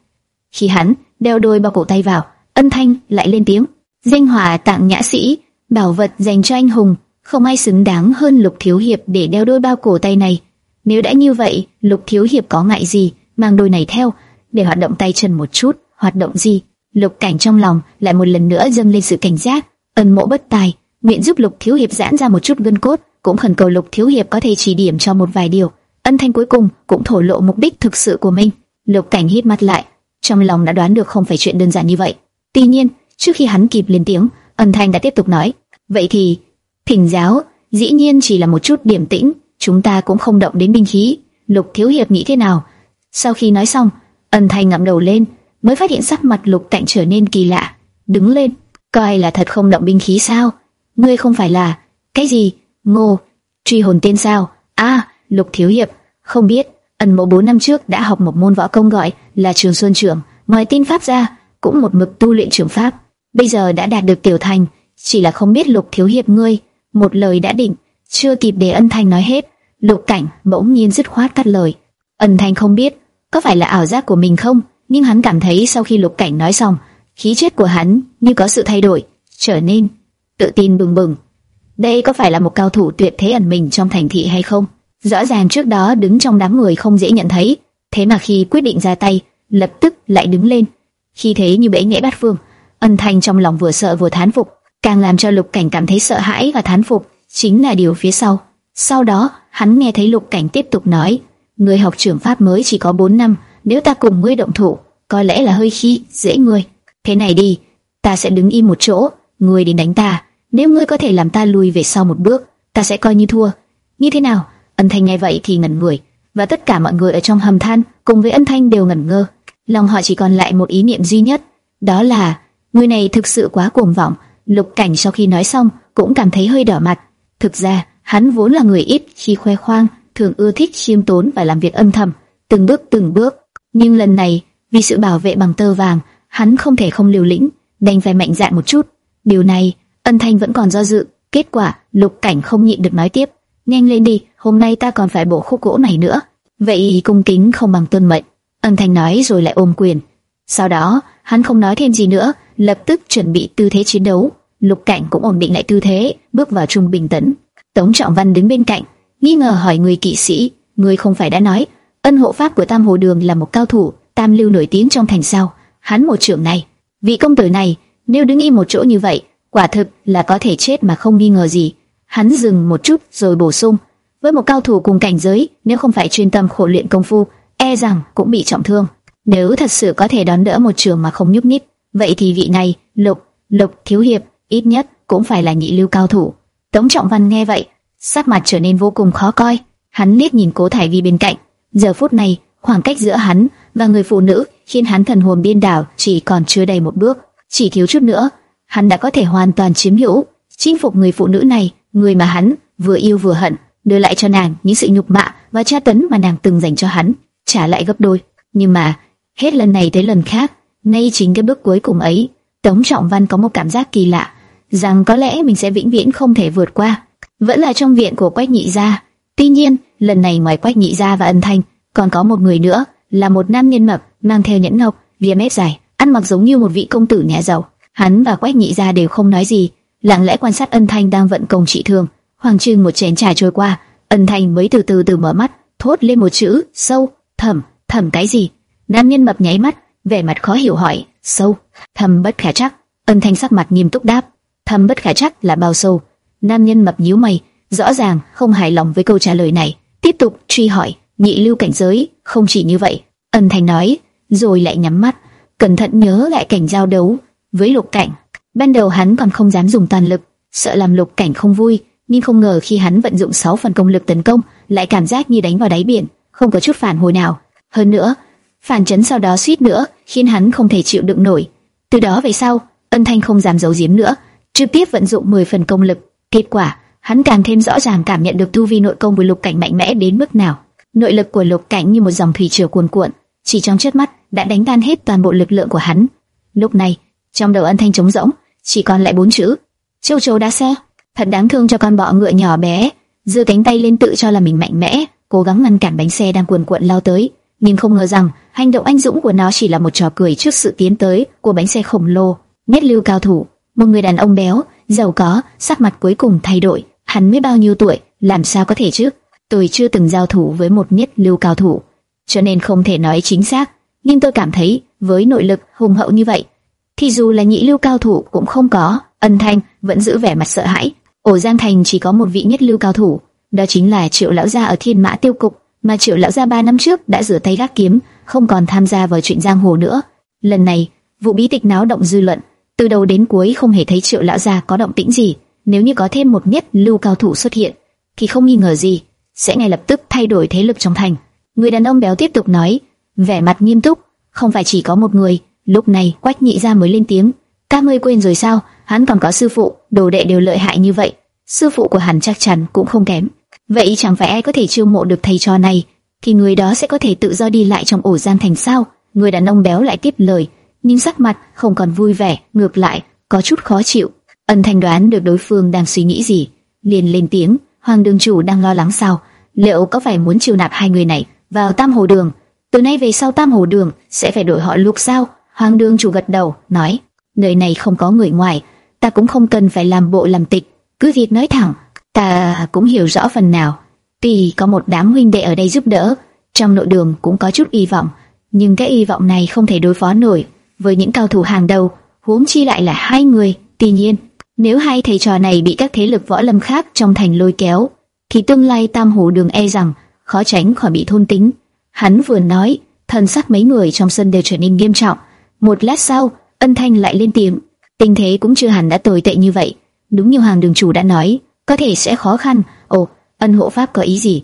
[SPEAKER 1] Khi hắn đeo đôi bao cổ tay vào, ân thanh lại lên tiếng: "Danh hòa tặng nhã sĩ, bảo vật dành cho anh hùng, không ai xứng đáng hơn Lục thiếu hiệp để đeo đôi bao cổ tay này. Nếu đã như vậy, Lục thiếu hiệp có ngại gì mang đôi này theo để hoạt động tay chân một chút?" hoạt động gì? Lục Cảnh trong lòng lại một lần nữa dâng lên sự cảnh giác, ân mộ bất tài, nguyện giúp Lục thiếu hiệp giãn ra một chút gân cốt, cũng khẩn cầu Lục thiếu hiệp có thể chỉ điểm cho một vài điều. Ân Thanh cuối cùng cũng thổ lộ mục đích thực sự của mình. Lục Cảnh hít mắt lại, trong lòng đã đoán được không phải chuyện đơn giản như vậy. Tuy nhiên, trước khi hắn kịp lên tiếng, Ân Thanh đã tiếp tục nói: "Vậy thì, thỉnh giáo, dĩ nhiên chỉ là một chút điểm tĩnh, chúng ta cũng không động đến binh khí. Lục thiếu hiệp nghĩ thế nào?" Sau khi nói xong, Ân Thanh ngẩng đầu lên, mới phát hiện sắc mặt Lục Tạnh trở nên kỳ lạ, đứng lên, coi là thật không động binh khí sao? Ngươi không phải là cái gì? Ngô, truy hồn tiên sao? À, Lục thiếu hiệp, không biết, Ân mộ 4 năm trước đã học một môn võ công gọi là Trường Xuân Trưởng, ngoài tin pháp ra, cũng một mực tu luyện trường pháp. Bây giờ đã đạt được tiểu thành, chỉ là không biết Lục thiếu hiệp ngươi, một lời đã định, chưa kịp để Ân Thanh nói hết, Lục Cảnh bỗng nhiên dứt khoát cắt lời. Ân Thanh không biết, có phải là ảo giác của mình không, nhưng hắn cảm thấy sau khi Lục Cảnh nói xong, khí chất của hắn như có sự thay đổi, trở nên tự tin bừng bừng. Đây có phải là một cao thủ tuyệt thế ẩn mình trong thành thị hay không? Rõ ràng trước đó đứng trong đám người không dễ nhận thấy, thế mà khi quyết định ra tay, lập tức lại đứng lên. Khi thế như bể nghệ bát phương, ân thanh trong lòng vừa sợ vừa thán phục, càng làm cho Lục Cảnh cảm thấy sợ hãi và thán phục, chính là điều phía sau. Sau đó, hắn nghe thấy Lục Cảnh tiếp tục nói, người học trưởng pháp mới chỉ có 4 năm, nếu ta cùng ngươi động thủ, có lẽ là hơi khi dễ ngươi. Thế này đi, ta sẽ đứng im một chỗ, ngươi đến đánh ta. Nếu ngươi có thể làm ta lùi về sau một bước, ta sẽ coi như thua. Như thế nào? Ân Thanh nghe vậy thì ngẩn người, và tất cả mọi người ở trong hầm than cùng với Ân Thanh đều ngẩn ngơ. Lòng họ chỉ còn lại một ý niệm duy nhất, đó là người này thực sự quá cuồng vọng. Lục Cảnh sau khi nói xong cũng cảm thấy hơi đỏ mặt. Thực ra hắn vốn là người ít khi khoe khoang, thường ưa thích khiêm tốn và làm việc âm thầm, từng bước từng bước. Nhưng lần này vì sự bảo vệ bằng tơ vàng, hắn không thể không liều lĩnh, đành phải mạnh dạn một chút. Điều này, Ân Thanh vẫn còn do dự. Kết quả, Lục Cảnh không nhịn được nói tiếp: "Nhanh lên đi, hôm nay ta còn phải bổ khúc gỗ này nữa." Vậy cung kính không bằng tuân mệnh. Ân Thanh nói rồi lại ôm quyền. Sau đó, hắn không nói thêm gì nữa, lập tức chuẩn bị tư thế chiến đấu. Lục Cảnh cũng ổn định lại tư thế, bước vào trung bình tấn. Tống Trọng Văn đứng bên cạnh, nghi ngờ hỏi người kỵ sĩ: người không phải đã nói ân hộ pháp của Tam Hồ Đường là một cao thủ, tam lưu nổi tiếng trong thành sao? Hắn một trưởng này, vị công tử này, nếu đứng im một chỗ như vậy, quả thực là có thể chết mà không nghi ngờ gì." Hắn dừng một chút rồi bổ sung: "Với một cao thủ cùng cảnh giới, nếu không phải chuyên tâm khổ luyện công phu, e rằng cũng bị trọng thương. Nếu thật sự có thể đón đỡ một trường mà không nhúc nhích, vậy thì vị này, Lục, Lục thiếu hiệp, ít nhất cũng phải là nhị lưu cao thủ." Tống Trọng Văn nghe vậy, sắc mặt trở nên vô cùng khó coi. Hắn liếc nhìn Cố Thải Vi bên cạnh, giờ phút này, khoảng cách giữa hắn và người phụ nữ khiến hắn thần hồn điên đảo chỉ còn chưa đầy một bước, chỉ thiếu chút nữa, hắn đã có thể hoàn toàn chiếm hữu, chinh phục người phụ nữ này, người mà hắn vừa yêu vừa hận, đưa lại cho nàng những sự nhục mạ và tra tấn mà nàng từng dành cho hắn, trả lại gấp đôi. Nhưng mà hết lần này tới lần khác, ngay chính cái bước cuối cùng ấy, Tống Trọng Văn có một cảm giác kỳ lạ, rằng có lẽ mình sẽ vĩnh viễn không thể vượt qua. Vẫn là trong viện của Quách Nhị gia. Tuy nhiên, lần này ngoài Quách Nhị gia và Ân Thanh, còn có một người nữa, là một nam nhân mập, mang theo nhẫn ngọc, viêm mép dài, ăn mặc giống như một vị công tử nhà giàu. Hắn và Quách Nhị gia đều không nói gì, lặng lẽ quan sát Ân Thanh đang vận công trị thương. Hoàng trưng một chén trà trôi qua, Ân Thanh mới từ từ từ mở mắt, thốt lên một chữ sâu. Thẩm, thẩm cái gì? Nam nhân mập nháy mắt, vẻ mặt khó hiểu hỏi. Sâu, thầm bất khả chắc. Ân Thanh sắc mặt nghiêm túc đáp. Thầm bất khả chắc là bao sâu? Nam nhân mập nhíu mày, rõ ràng không hài lòng với câu trả lời này, tiếp tục truy hỏi. Nhị lưu cảnh giới, không chỉ như vậy. Ân Thanh nói, rồi lại nhắm mắt, cẩn thận nhớ lại cảnh giao đấu với Lục Cảnh. Ban đầu hắn còn không dám dùng toàn lực, sợ làm Lục Cảnh không vui, nhưng không ngờ khi hắn vận dụng 6 phần công lực tấn công, lại cảm giác như đánh vào đáy biển, không có chút phản hồi nào. Hơn nữa, phản chấn sau đó suýt nữa khiến hắn không thể chịu đựng nổi. Từ đó về sau, Ân Thanh không dám giấu giếm nữa, trực tiếp vận dụng 10 phần công lực. Kết quả, hắn càng thêm rõ ràng cảm nhận được tu vi nội công của Lục Cảnh mạnh mẽ đến mức nào. Nội lực của Lục Cảnh như một dòng thủy triều cuồn cuộn, chỉ trong chớp mắt đã đánh tan hết toàn bộ lực lượng của hắn. Lúc này, trong đầu Ân Thanh trống rỗng, chỉ còn lại bốn chữ: Châu Châu đã xe. Thật đáng thương cho con bọ ngựa nhỏ bé, giơ cánh tay lên tự cho là mình mạnh mẽ, cố gắng ngăn cản bánh xe đang cuồn cuộn lao tới, nhưng không ngờ rằng hành động anh dũng của nó chỉ là một trò cười trước sự tiến tới của bánh xe khổng lồ. nét lưu cao thủ, một người đàn ông béo, giàu có, sắc mặt cuối cùng thay đổi. Hắn mới bao nhiêu tuổi, làm sao có thể chứ? Tôi chưa từng giao thủ với một nhất lưu cao thủ, cho nên không thể nói chính xác. Nhưng tôi cảm thấy với nội lực hùng hậu như vậy, thì dù là nhị lưu cao thủ cũng không có. Ân Thanh vẫn giữ vẻ mặt sợ hãi. Ổ Giang Thành chỉ có một vị nhất lưu cao thủ, đó chính là Triệu lão gia ở Thiên Mã Tiêu cục, mà Triệu lão gia ba năm trước đã rửa tay gác kiếm, không còn tham gia vào chuyện giang hồ nữa. Lần này, vụ bí tịch náo động dư luận, từ đầu đến cuối không hề thấy Triệu lão gia có động tĩnh gì. Nếu như có thêm một nhất lưu cao thủ xuất hiện, thì không nghi ngờ gì sẽ ngay lập tức thay đổi thế lực trong thành. Người đàn ông béo tiếp tục nói, vẻ mặt nghiêm túc, không phải chỉ có một người. Lúc này Quách Nhị gia mới lên tiếng, các ngươi quên rồi sao? Hắn còn có sư phụ, đồ đệ đều lợi hại như vậy, sư phụ của hắn chắc chắn cũng không kém. Vậy chẳng phải ai có thể chiêu mộ được thầy trò này, thì người đó sẽ có thể tự do đi lại trong ổ gian thành sao? Người đàn ông béo lại tiếp lời, nhưng sắc mặt không còn vui vẻ, ngược lại có chút khó chịu. Ân Thanh đoán được đối phương đang suy nghĩ gì, liền lên tiếng, Hoàng đường chủ đang lo lắng sao? Liệu có phải muốn chiêu nạp hai người này vào Tam Hồ Đường? Từ nay về sau Tam Hồ Đường sẽ phải đổi họ Lục sao? Hoàng đường chủ gật đầu, nói, nơi này không có người ngoài, ta cũng không cần phải làm bộ làm tịch, cứ việc nói thẳng, ta cũng hiểu rõ phần nào. Tuy có một đám huynh đệ ở đây giúp đỡ, trong nội đường cũng có chút hy vọng, nhưng cái hy vọng này không thể đối phó nổi với những cao thủ hàng đầu, huống chi lại là hai người. Tuy nhiên, nếu hai thầy trò này bị các thế lực võ lâm khác trong thành lôi kéo, thì tương lai Tam Hồ Đường e rằng khó tránh khỏi bị thôn tính. Hắn vừa nói, thần sắc mấy người trong sân đều trở nên nghiêm trọng. Một lát sau, Ân Thanh lại lên tiếng, tình thế cũng chưa hẳn đã tồi tệ như vậy. Đúng như Hoàng Đường chủ đã nói, có thể sẽ khó khăn. Ồ, Ân hộ pháp có ý gì?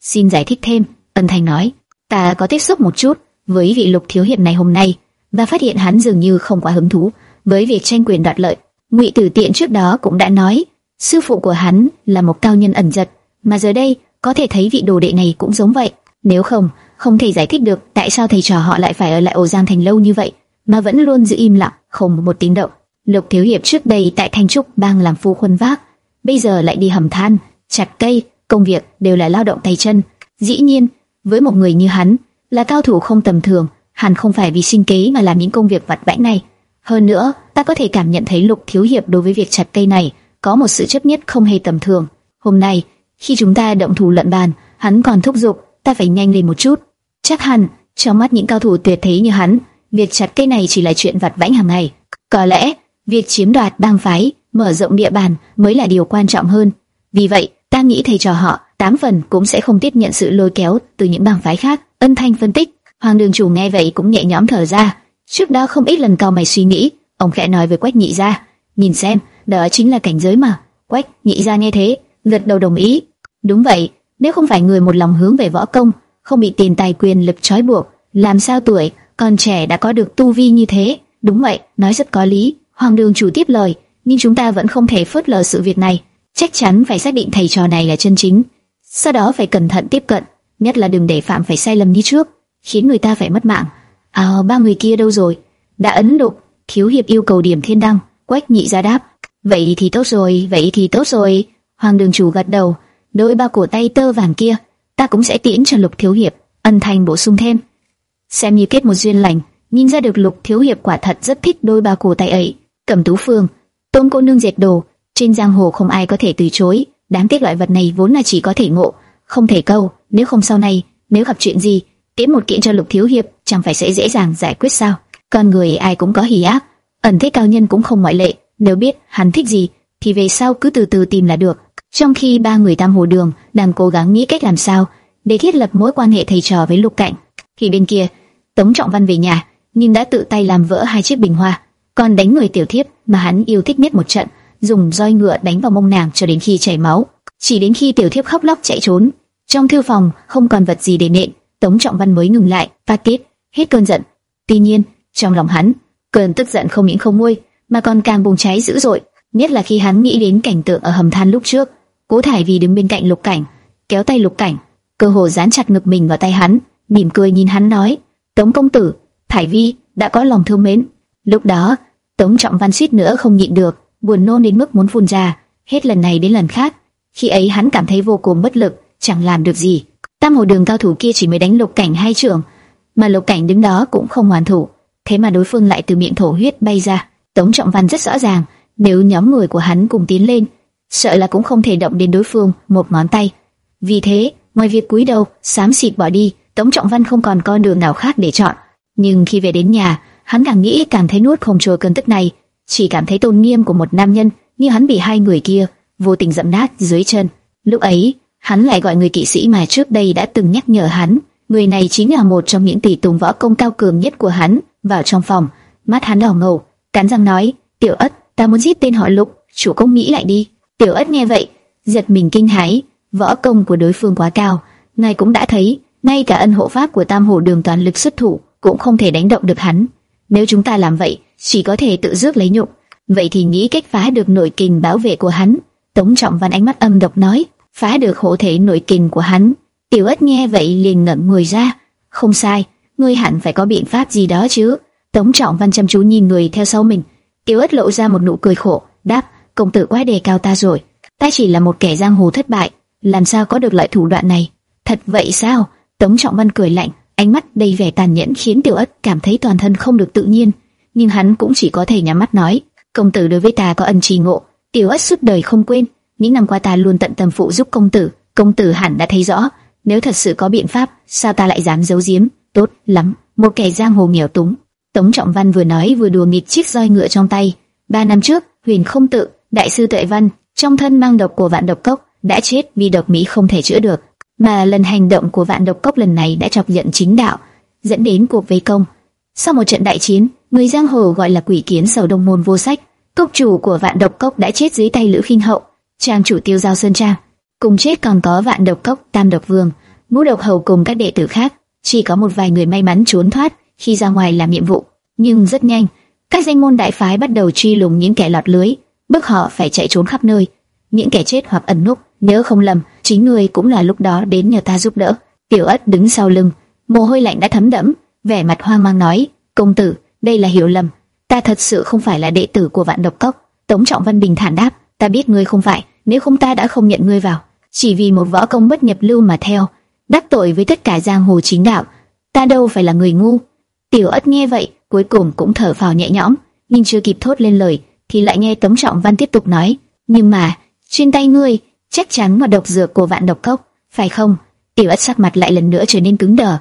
[SPEAKER 1] Xin giải thích thêm. Ân Thanh nói, ta có tiếp xúc một chút với vị Lục thiếu hiệp này hôm nay và phát hiện hắn dường như không quá hứng thú với việc tranh quyền đoạt lợi. Ngụy Tử Tiện trước đó cũng đã nói, sư phụ của hắn là một cao nhân ẩn giật, mà giờ đây có thể thấy vị đồ đệ này cũng giống vậy. Nếu không, không thể giải thích được tại sao thầy trò họ lại phải ở lại ổ Giang Thành lâu như vậy mà vẫn luôn giữ im lặng, không một tiếng động. Lục Thiếu Hiệp trước đây tại Thanh Trúc bang làm phu khuân vác, bây giờ lại đi hầm than, chặt cây, công việc đều là lao động tay chân. Dĩ nhiên, với một người như hắn, là cao thủ không tầm thường, hắn không phải vì sinh kế mà làm những công việc vặt vãnh này. Hơn nữa, ta có thể cảm nhận thấy Lục Thiếu Hiệp đối với việc chặt cây này có một sự chấp nhất không hề tầm thường. Hôm nay, khi chúng ta động thủ luận bàn, hắn còn thúc giục ta phải nhanh lên một chút. Chắc hẳn, trong mắt những cao thủ tuyệt thế như hắn, việc chặt cây này chỉ là chuyện vặt vãnh hàng ngày. Có lẽ, việc chiếm đoạt bang phái, mở rộng địa bàn mới là điều quan trọng hơn. Vì vậy, ta nghĩ thầy trò họ tám phần cũng sẽ không tiếp nhận sự lôi kéo từ những bang phái khác. Ân Thanh phân tích, Hoàng Đường chủ nghe vậy cũng nhẹ nhõm thở ra. Trước đó không ít lần cao mày suy nghĩ, ông khẽ nói với Quách Nhị gia, nhìn xem, đó chính là cảnh giới mà. Quách Nhị gia nghe thế, gật đầu đồng ý. Đúng vậy, nếu không phải người một lòng hướng về võ công, không bị tiền tài quyền lực trói buộc, làm sao tuổi còn trẻ đã có được tu vi như thế? Đúng vậy, nói rất có lý. Hoàng đường chủ tiếp lời, nhưng chúng ta vẫn không thể phớt lờ sự việc này. Chắc chắn phải xác định thầy trò này là chân chính. Sau đó phải cẩn thận tiếp cận, nhất là đừng để phạm phải sai lầm như trước, khiến người ta phải mất mạng. À, ba người kia đâu rồi? Đã ấn đục, thiếu hiệp yêu cầu điểm thiên đăng. Quách nhị ra đáp, vậy thì tốt rồi, vậy thì tốt rồi. Hoàng đường chủ gật đầu, đôi ba cổ tay tơ vàng kia, ta cũng sẽ tiễn cho lục thiếu hiệp. Ân thành bổ sung thêm, xem như kết một duyên lành. Nhìn ra được lục thiếu hiệp quả thật rất thích đôi ba cổ tay ấy. Cầm tú phương, tôn cô nương dệt đồ, trên giang hồ không ai có thể từ chối. Đáng tiếc loại vật này vốn là chỉ có thể ngộ, không thể câu. Nếu không sau này, nếu gặp chuyện gì, tiễn một kiện cho lục thiếu hiệp, chẳng phải sẽ dễ dàng giải quyết sao? Con người ai cũng có hỉ ác, ẩn thế cao nhân cũng không ngoại lệ. Nếu biết hắn thích gì, thì về sau cứ từ từ tìm là được. Trong khi ba người tam hồ đường đang cố gắng nghĩ cách làm sao để thiết lập mối quan hệ thầy trò với lục cảnh, thì bên kia Tống Trọng Văn về nhà, nhưng đã tự tay làm vỡ hai chiếc bình hoa, còn đánh người tiểu thiếp mà hắn yêu thích nhất một trận, dùng roi ngựa đánh vào mông nàng cho đến khi chảy máu. Chỉ đến khi tiểu thiếp khóc lóc chạy trốn, trong thư phòng không còn vật gì để nện, Tống Trọng Văn mới ngừng lại, ta kết, hết cơn giận. Tuy nhiên, trong lòng hắn, cơn tức giận không những không nguôi, mà còn càng bùng cháy dữ dội, nhất là khi hắn nghĩ đến cảnh tượng ở hầm than lúc trước. Cố Thải Vì đứng bên cạnh Lục Cảnh, kéo tay Lục Cảnh, cơ hồ dán chặt ngực mình vào tay hắn, mỉm cười nhìn hắn nói: "Tống công tử, Thải Vi đã có lòng thương mến." Lúc đó, Tống Trọng Văn suýt nữa không nhịn được, buồn nôn đến mức muốn phun ra. Hết lần này đến lần khác, khi ấy hắn cảm thấy vô cùng bất lực, chẳng làm được gì. Tam hồ đường cao thủ kia chỉ mới đánh Lục Cảnh hai trưởng, mà Lục Cảnh đứng đó cũng không hoàn thủ, thế mà đối phương lại từ miệng thổ huyết bay ra. Tống Trọng Văn rất rõ ràng, nếu nhóm người của hắn cùng tiến lên, sợ là cũng không thể động đến đối phương một ngón tay. Vì thế, ngoài việc cúi đầu, xám xịt bỏ đi, Tống Trọng Văn không còn con đường nào khác để chọn. Nhưng khi về đến nhà, hắn càng nghĩ càng thấy nuốt không trôi cơn tức này, chỉ cảm thấy tôn nghiêm của một nam nhân như hắn bị hai người kia vô tình dẫm nát dưới chân. Lúc ấy, hắn lại gọi người kỵ sĩ mà trước đây đã từng nhắc nhở hắn, người này chính là một trong những tỷ tùng võ công cao cường nhất của hắn, vào trong phòng, mắt hắn đỏ ngầu, cắn răng nói, "Tiểu Ất, ta muốn giết tên họ Lục, chủ công mỹ lại đi." Tiểu Ất nghe vậy, giật mình kinh hãi, võ công của đối phương quá cao, ngài cũng đã thấy, ngay cả ân hộ pháp của Tam Hồ Đường toàn lực xuất thủ cũng không thể đánh động được hắn. Nếu chúng ta làm vậy, chỉ có thể tự rước lấy nhục. Vậy thì nghĩ cách phá được nội kình bảo vệ của hắn. Tống Trọng Văn ánh mắt âm độc nói, phá được hộ thể nội kình của hắn. Tiểu Ất nghe vậy liền ngẩn người ra, không sai, ngươi hẳn phải có biện pháp gì đó chứ. Tống Trọng Văn chăm chú nhìn người theo sau mình. Tiểu Ất lộ ra một nụ cười khổ, đáp, công tử quá đề cao ta rồi, ta chỉ là một kẻ giang hồ thất bại, làm sao có được loại thủ đoạn này? Thật vậy sao? Tống Trọng Văn cười lạnh, ánh mắt đầy vẻ tàn nhẫn khiến Tiểu Ất cảm thấy toàn thân không được tự nhiên, nhưng hắn cũng chỉ có thể nhắm mắt nói, công tử đối với ta có ân trì ngộ, Tiểu Ất suốt đời không quên, những năm qua ta luôn tận tâm phụ giúp công tử, công tử hẳn đã thấy rõ, nếu thật sự có biện pháp, sao ta lại dám giấu giếm? Tốt lắm, một kẻ giang hồ nghèo túng. Tống Trọng Văn vừa nói vừa đùa nghịch chiếc roi ngựa trong tay. Ba năm trước, Huyền Không Tự, đại sư Tuệ Văn, trong thân mang độc của vạn độc cốc, đã chết vì độc mỹ không thể chữa được mà lần hành động của vạn độc cốc lần này đã chọc giận chính đạo, dẫn đến cuộc vây công. Sau một trận đại chiến, người giang hồ gọi là quỷ kiến sầu đông môn vô sách, cốc chủ của vạn độc cốc đã chết dưới tay lữ khinh hậu, trang chủ tiêu giao sơn trang. Cùng chết còn có vạn độc cốc tam độc vương, ngũ độc hầu cùng các đệ tử khác. Chỉ có một vài người may mắn trốn thoát khi ra ngoài làm nhiệm vụ, nhưng rất nhanh, các danh môn đại phái bắt đầu truy lùng những kẻ lọt lưới, bức họ phải chạy trốn khắp nơi. Những kẻ chết hoặc ẩn núp, nếu không lầm, chính ngươi cũng là lúc đó đến nhờ ta giúp đỡ. Tiểu ất đứng sau lưng, mồ hôi lạnh đã thấm đẫm, vẻ mặt hoang mang nói, công tử, đây là hiểu lầm, ta thật sự không phải là đệ tử của vạn độc cốc. Tống Trọng Văn bình thản đáp, ta biết ngươi không phải, nếu không ta đã không nhận ngươi vào, chỉ vì một võ công bất nhập lưu mà theo, đắc tội với tất cả giang hồ chính đạo, ta đâu phải là người ngu. Tiểu ất nghe vậy, cuối cùng cũng thở phào nhẹ nhõm, nhưng chưa kịp thốt lên lời, thì lại nghe Tống Trọng Văn tiếp tục nói, nhưng mà trên tay ngươi chắc chắn là độc dược của vạn độc cốc, phải không? Tiểu ất sắc mặt lại lần nữa trở nên cứng đờ.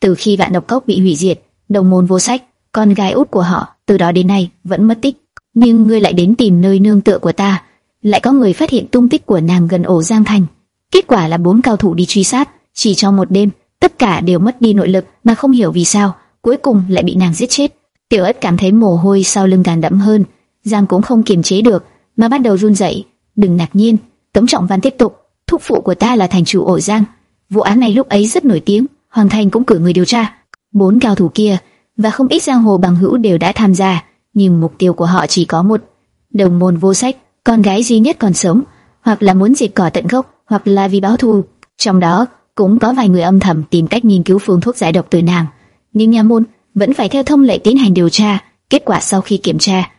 [SPEAKER 1] Từ khi vạn độc cốc bị hủy diệt, đồng môn vô sách, con gái út của họ, từ đó đến nay vẫn mất tích. Nhưng ngươi lại đến tìm nơi nương tựa của ta, lại có người phát hiện tung tích của nàng gần ổ Giang Thành. Kết quả là bốn cao thủ đi truy sát, chỉ trong một đêm, tất cả đều mất đi nội lực mà không hiểu vì sao, cuối cùng lại bị nàng giết chết. Tiểu ất cảm thấy mồ hôi sau lưng càng đẫm hơn, Giang cũng không kiềm chế được, mà bắt đầu run rẩy. Đừng ngạc nhiên, Tống Trọng Văn tiếp tục, thúc phụ của ta là thành chủ ổ Giang. Vụ án này lúc ấy rất nổi tiếng, Hoàng Thành cũng cử người điều tra. Bốn cao thủ kia và không ít giang hồ bằng hữu đều đã tham gia, nhưng mục tiêu của họ chỉ có một: đồng môn vô sách, con gái duy nhất còn sống, hoặc là muốn diệt cỏ tận gốc, hoặc là vì báo thù. Trong đó cũng có vài người âm thầm tìm cách nghiên cứu phương thuốc giải độc từ nàng, nhưng nhà môn vẫn phải theo thông lệ tiến hành điều tra. Kết quả sau khi kiểm tra,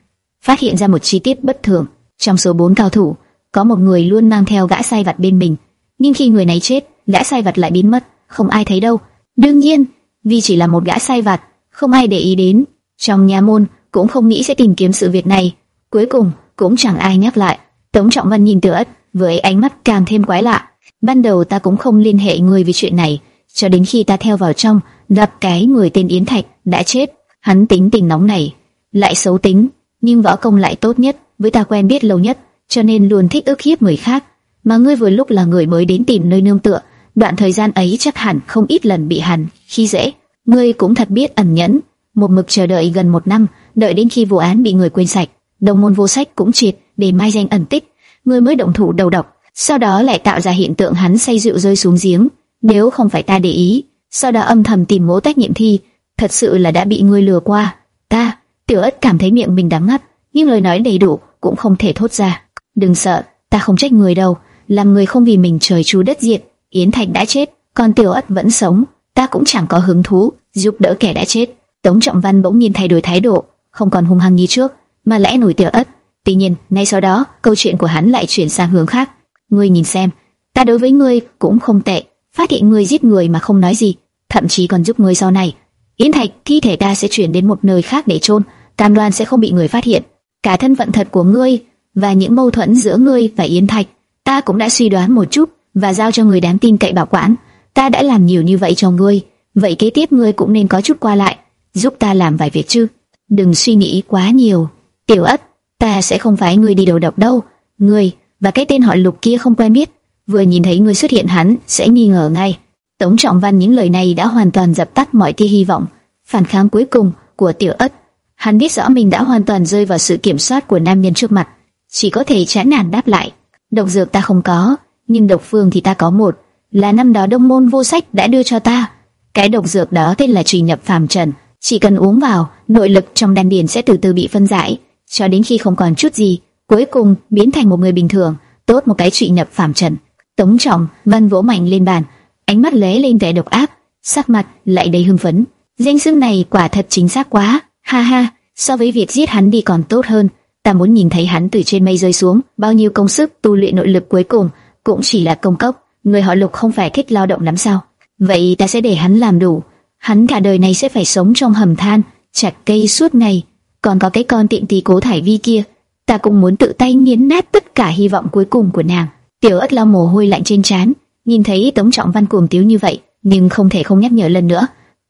[SPEAKER 1] phát hiện ra một chi tiết bất thường. Trong số bốn cao thủ, có một người luôn mang theo gã sai vặt bên mình, nhưng khi người này chết, gã sai vặt lại biến mất, không ai thấy đâu. Đương nhiên, vì chỉ là một gã sai vặt, không ai để ý đến. Trong nhà môn cũng không nghĩ sẽ tìm kiếm sự việc này. Cuối cùng cũng chẳng ai nhắc lại. Tống Trọng Văn nhìn Tử Ất với ánh mắt càng thêm quái lạ. Ban đầu ta cũng không liên hệ người về chuyện này, cho đến khi ta theo vào trong, gặp cái người tên Yến Thạch đã chết. Hắn tính tình nóng này, lại xấu tính, nhưng võ công lại tốt nhất, với ta quen biết lâu nhất cho nên luôn thích ức hiếp người khác. Mà ngươi vừa lúc là người mới đến tìm nơi nương tựa, đoạn thời gian ấy chắc hẳn không ít lần bị hằn khi dễ. Ngươi cũng thật biết ẩn nhẫn, một mực chờ đợi gần một năm, đợi đến khi vụ án bị người quên sạch, đồng môn vô sách cũng triệt để mai danh ẩn tích, người mới động thủ đầu độc, sau đó lại tạo ra hiện tượng hắn say rượu rơi xuống giếng. Nếu không phải ta để ý, sau đó âm thầm tìm mố tách nhiệm thi, thật sự là đã bị ngươi lừa qua. Ta, tiểu ất cảm thấy miệng mình đắng ngắt, nhưng lời nói đầy đủ cũng không thể thốt ra. Đừng sợ, ta không trách người đâu, làm người không vì mình trời chú đất diệt. Yến Thạch đã chết, còn Tiểu Ất vẫn sống, ta cũng chẳng có hứng thú giúp đỡ kẻ đã chết. Tống Trọng Văn bỗng nhiên thay đổi thái độ, không còn hung hăng như trước, mà lẽ nổi Tiểu Ất. Tuy nhiên, ngay sau đó, câu chuyện của hắn lại chuyển sang hướng khác. Ngươi nhìn xem, ta đối với ngươi cũng không tệ, phát hiện ngươi giết người mà không nói gì, thậm chí còn giúp ngươi sau này. Yến Thạch, thi thể ta sẽ chuyển đến một nơi khác để chôn, cam đoan sẽ không bị người phát hiện. Cả thân phận thật của ngươi và những mâu thuẫn giữa ngươi và Yến Thạch, ta cũng đã suy đoán một chút và giao cho người đáng tin cậy bảo quản. Ta đã làm nhiều như vậy cho ngươi, vậy kế tiếp ngươi cũng nên có chút qua lại. giúp ta làm vài việc chứ. Đừng suy nghĩ quá nhiều. Tiểu ất, ta sẽ không phải người đi đầu độc đâu. Người và cái tên họ lục kia không quen biết. Vừa nhìn thấy người xuất hiện hắn sẽ nghi ngờ ngay. Tống Trọng Văn những lời này đã hoàn toàn dập tắt mọi tia hy vọng. Phản kháng cuối cùng của Tiểu Ất. Hắn biết rõ mình đã hoàn toàn rơi vào sự kiểm soát của nam nhân trước mặt, chỉ có thể chán nản đáp lại. Độc dược ta không có, nhưng độc phương thì ta có một, là năm đó Đông môn vô sách đã đưa cho ta. Cái độc dược đó tên là Trì nhập phàm trần, chỉ cần uống vào, nội lực trong đan điền sẽ từ từ bị phân giải, cho đến khi không còn chút gì, cuối cùng biến thành một người bình thường, tốt một cái trị nhập phàm trần. Tống Trọng Văn vỗ mạnh lên bàn, ánh mắt lóe lên vẻ độc ác, sắc mặt lại đầy hưng phấn. Danh xưng này quả thật chính xác quá, ha ha, so với việc giết hắn đi còn tốt hơn. Ta muốn nhìn thấy hắn từ trên mây rơi xuống, bao nhiêu công sức tu luyện nội lực cuối cùng cũng chỉ là công cốc. Người họ Lục không phải thích lao động lắm sao? Vậy ta sẽ để hắn làm đủ. Hắn cả đời này sẽ phải sống trong hầm than, chặt cây suốt ngày. Còn có cái con tiện tì cố thải vi kia, ta cũng muốn tự tay nghiến nát tất cả hy vọng cuối cùng của nàng. Tiểu ất lau mồ hôi lạnh trên trán, nhìn thấy Tống Trọng Văn cuồng tiếu như vậy, nhưng không thể không nhắc nhở lần nữa.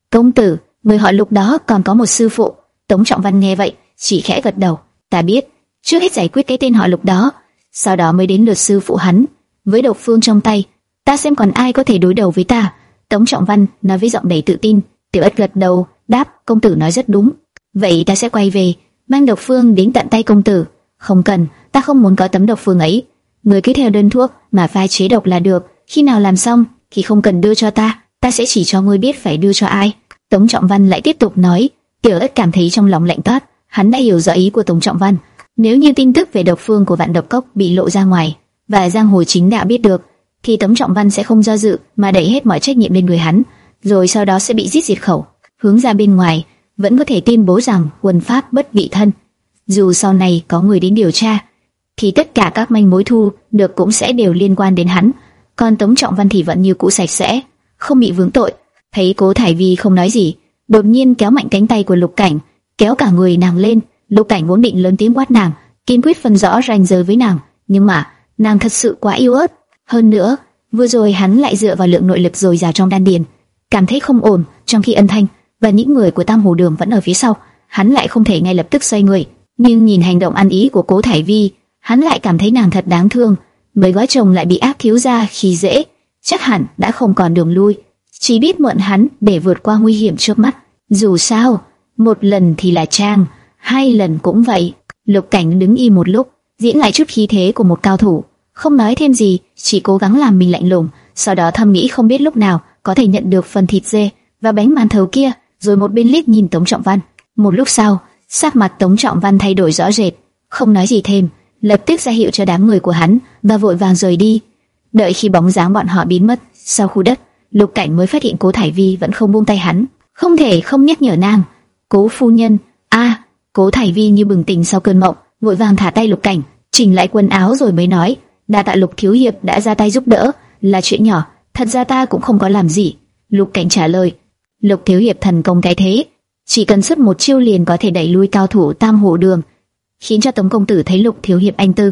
[SPEAKER 1] Công tử, người họ Lục đó còn có một sư phụ. Tống Trọng Văn nghe vậy, chỉ khẽ gật đầu. Ta biết, trước hết giải quyết cái tên họ Lục đó, sau đó mới đến lượt sư phụ hắn. Với độc phương trong tay, ta xem còn ai có thể đối đầu với ta. Tống Trọng Văn nói với giọng đầy tự tin. Tiểu Ất gật đầu, đáp, công tử nói rất đúng. Vậy ta sẽ quay về, mang độc phương đến tận tay công tử. Không cần, ta không muốn có tấm độc phương ấy. Người cứ theo đơn thuốc mà pha chế độc là được. Khi nào làm xong thì không cần đưa cho ta, ta sẽ chỉ cho ngươi biết phải đưa cho ai. Tống Trọng Văn lại tiếp tục nói, Tiểu Ất cảm thấy trong lòng lạnh toát, hắn đã hiểu rõ ý của Tống Trọng Văn. Nếu như tin tức về độc phương của vạn độc cốc bị lộ ra ngoài, và giang hồ chính đạo biết được, thì Tống Trọng Văn sẽ không do dự mà đẩy hết mọi trách nhiệm lên người hắn, rồi sau đó sẽ bị giết diệt khẩu. Hướng ra bên ngoài, vẫn có thể tuyên bố rằng quân pháp bất vị thân. Dù sau này có người đến điều tra, thì tất cả các manh mối thu được cũng sẽ đều liên quan đến hắn. Còn Tống Trọng Văn thì vẫn như cũ sạch sẽ, không bị vướng tội. Thấy Cố Thải Vi không nói gì, đột nhiên kéo mạnh cánh tay của Lục Cảnh, kéo cả người nàng lên. Lục Cảnh vốn định lớn tiếng quát nàng, kiên quyết phân rõ ranh giới với nàng, nhưng mà nàng thật sự quá yếu ớt. Hơn nữa, vừa rồi hắn lại dựa vào lượng nội lực dồi dào trong đan điền, cảm thấy không ổn, trong khi Ân Thanh và những người của Tam Hồ Đường vẫn ở phía sau, hắn lại không thể ngay lập tức xoay người. Nhưng nhìn hành động ăn ý của Cố Thải Vi, hắn lại cảm thấy nàng thật đáng thương. Mấy gói chồng lại bị áp thiếu gia khi dễ, chắc hẳn đã không còn đường lui, chỉ biết mượn hắn để vượt qua nguy hiểm trước mắt. Dù sao, một lần thì là trang, hai lần cũng vậy. Lục Cảnh đứng y một lúc, diễn lại chút khí thế của một cao thủ, không nói thêm gì, chỉ cố gắng làm mình lạnh lùng, sau đó thầm nghĩ không biết lúc nào có thể nhận được phần thịt dê và bánh màn thầu kia, rồi một bên liếc nhìn Tống Trọng Văn. Một lúc sau, sắc mặt Tống Trọng Văn thay đổi rõ rệt, không nói gì thêm, lập tức ra hiệu cho đám người của hắn và vội vàng rời đi. Đợi khi bóng dáng bọn họ biến mất sau khu đất, Lục Cảnh mới phát hiện Cố Thải Vi vẫn không buông tay hắn, không thể không nhắc nhở nàng. Cố phu nhân, a, Cố Thải Vi như bừng tỉnh sau cơn mộng, vội vàng thả tay Lục Cảnh, chỉnh lại quần áo rồi mới nói, đa tạ Lục thiếu hiệp đã ra tay giúp đỡ, là chuyện nhỏ, thật ra ta cũng không có làm gì. Lục Cảnh trả lời, Lục thiếu hiệp thần công cái thế, chỉ cần xuất một chiêu liền có thể đẩy lui cao thủ Tam hổ Đường, khiến cho Tống công tử thấy Lục thiếu hiệp anh tư,